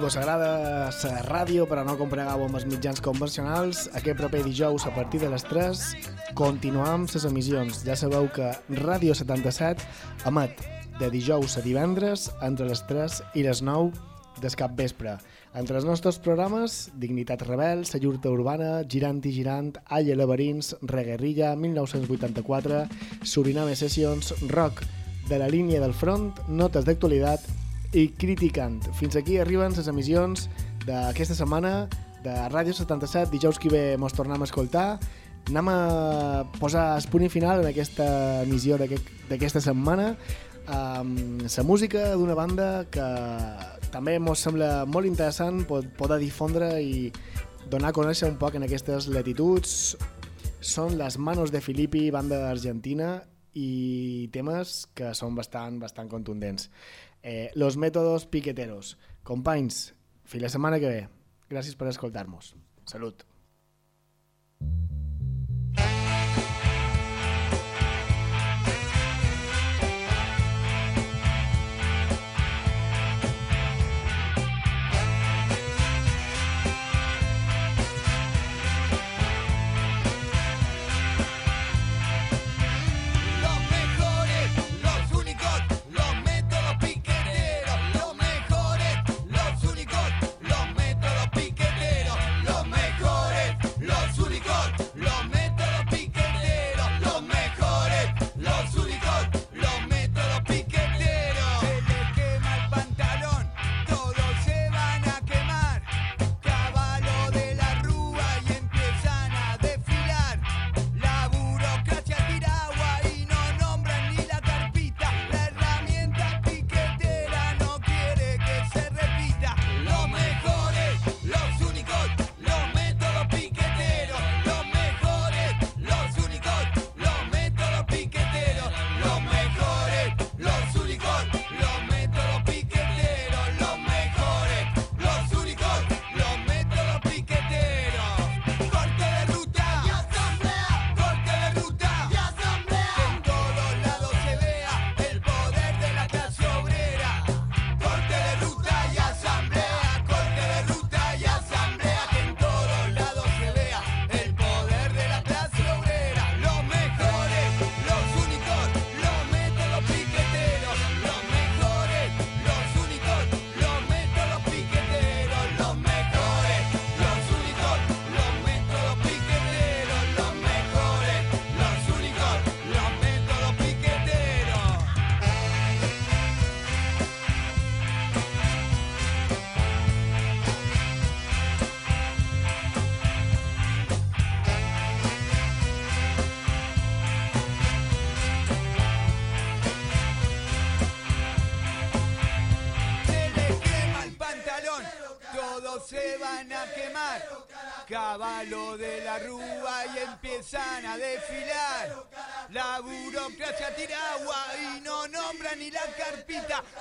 Si vos agrada la ràdio però no compregau amb els mitjans convencionals, aquest proper dijous a partir de les 3 continuam les emissions. Ja sabeu que Ràdio 77 emet de dijous a divendres entre les 3 i les 9 des cap vespre. Entre els nostres programes, Dignitat Rebel, La Urbana, Girant i Girant, Alla Laberins, Reguerrilla, 1984, Suriname Sessions, Rock de la línia del front, Notes d'actualitat i Criticant. Fins aquí arriben les emissions d'aquesta setmana de Ràdio 77. Dijous que ve mos tornem a escoltar. Anem a posar el punt final en aquesta emissió d'aquest- d'aquesta setmana amb la música d'una banda que també mos sembla molt interessant poder difondre i donar a conèixer un poc en aquestes latituds són les Manos de Filippi, banda argentina i temes que són bastant, bastant contundents. Eh, los métodos piqueteros. Companys, fins la setmana que ve. Gràcies per escoltar-nos. Salut.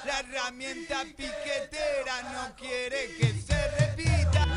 La herramienta piquetera no quiere que se repita.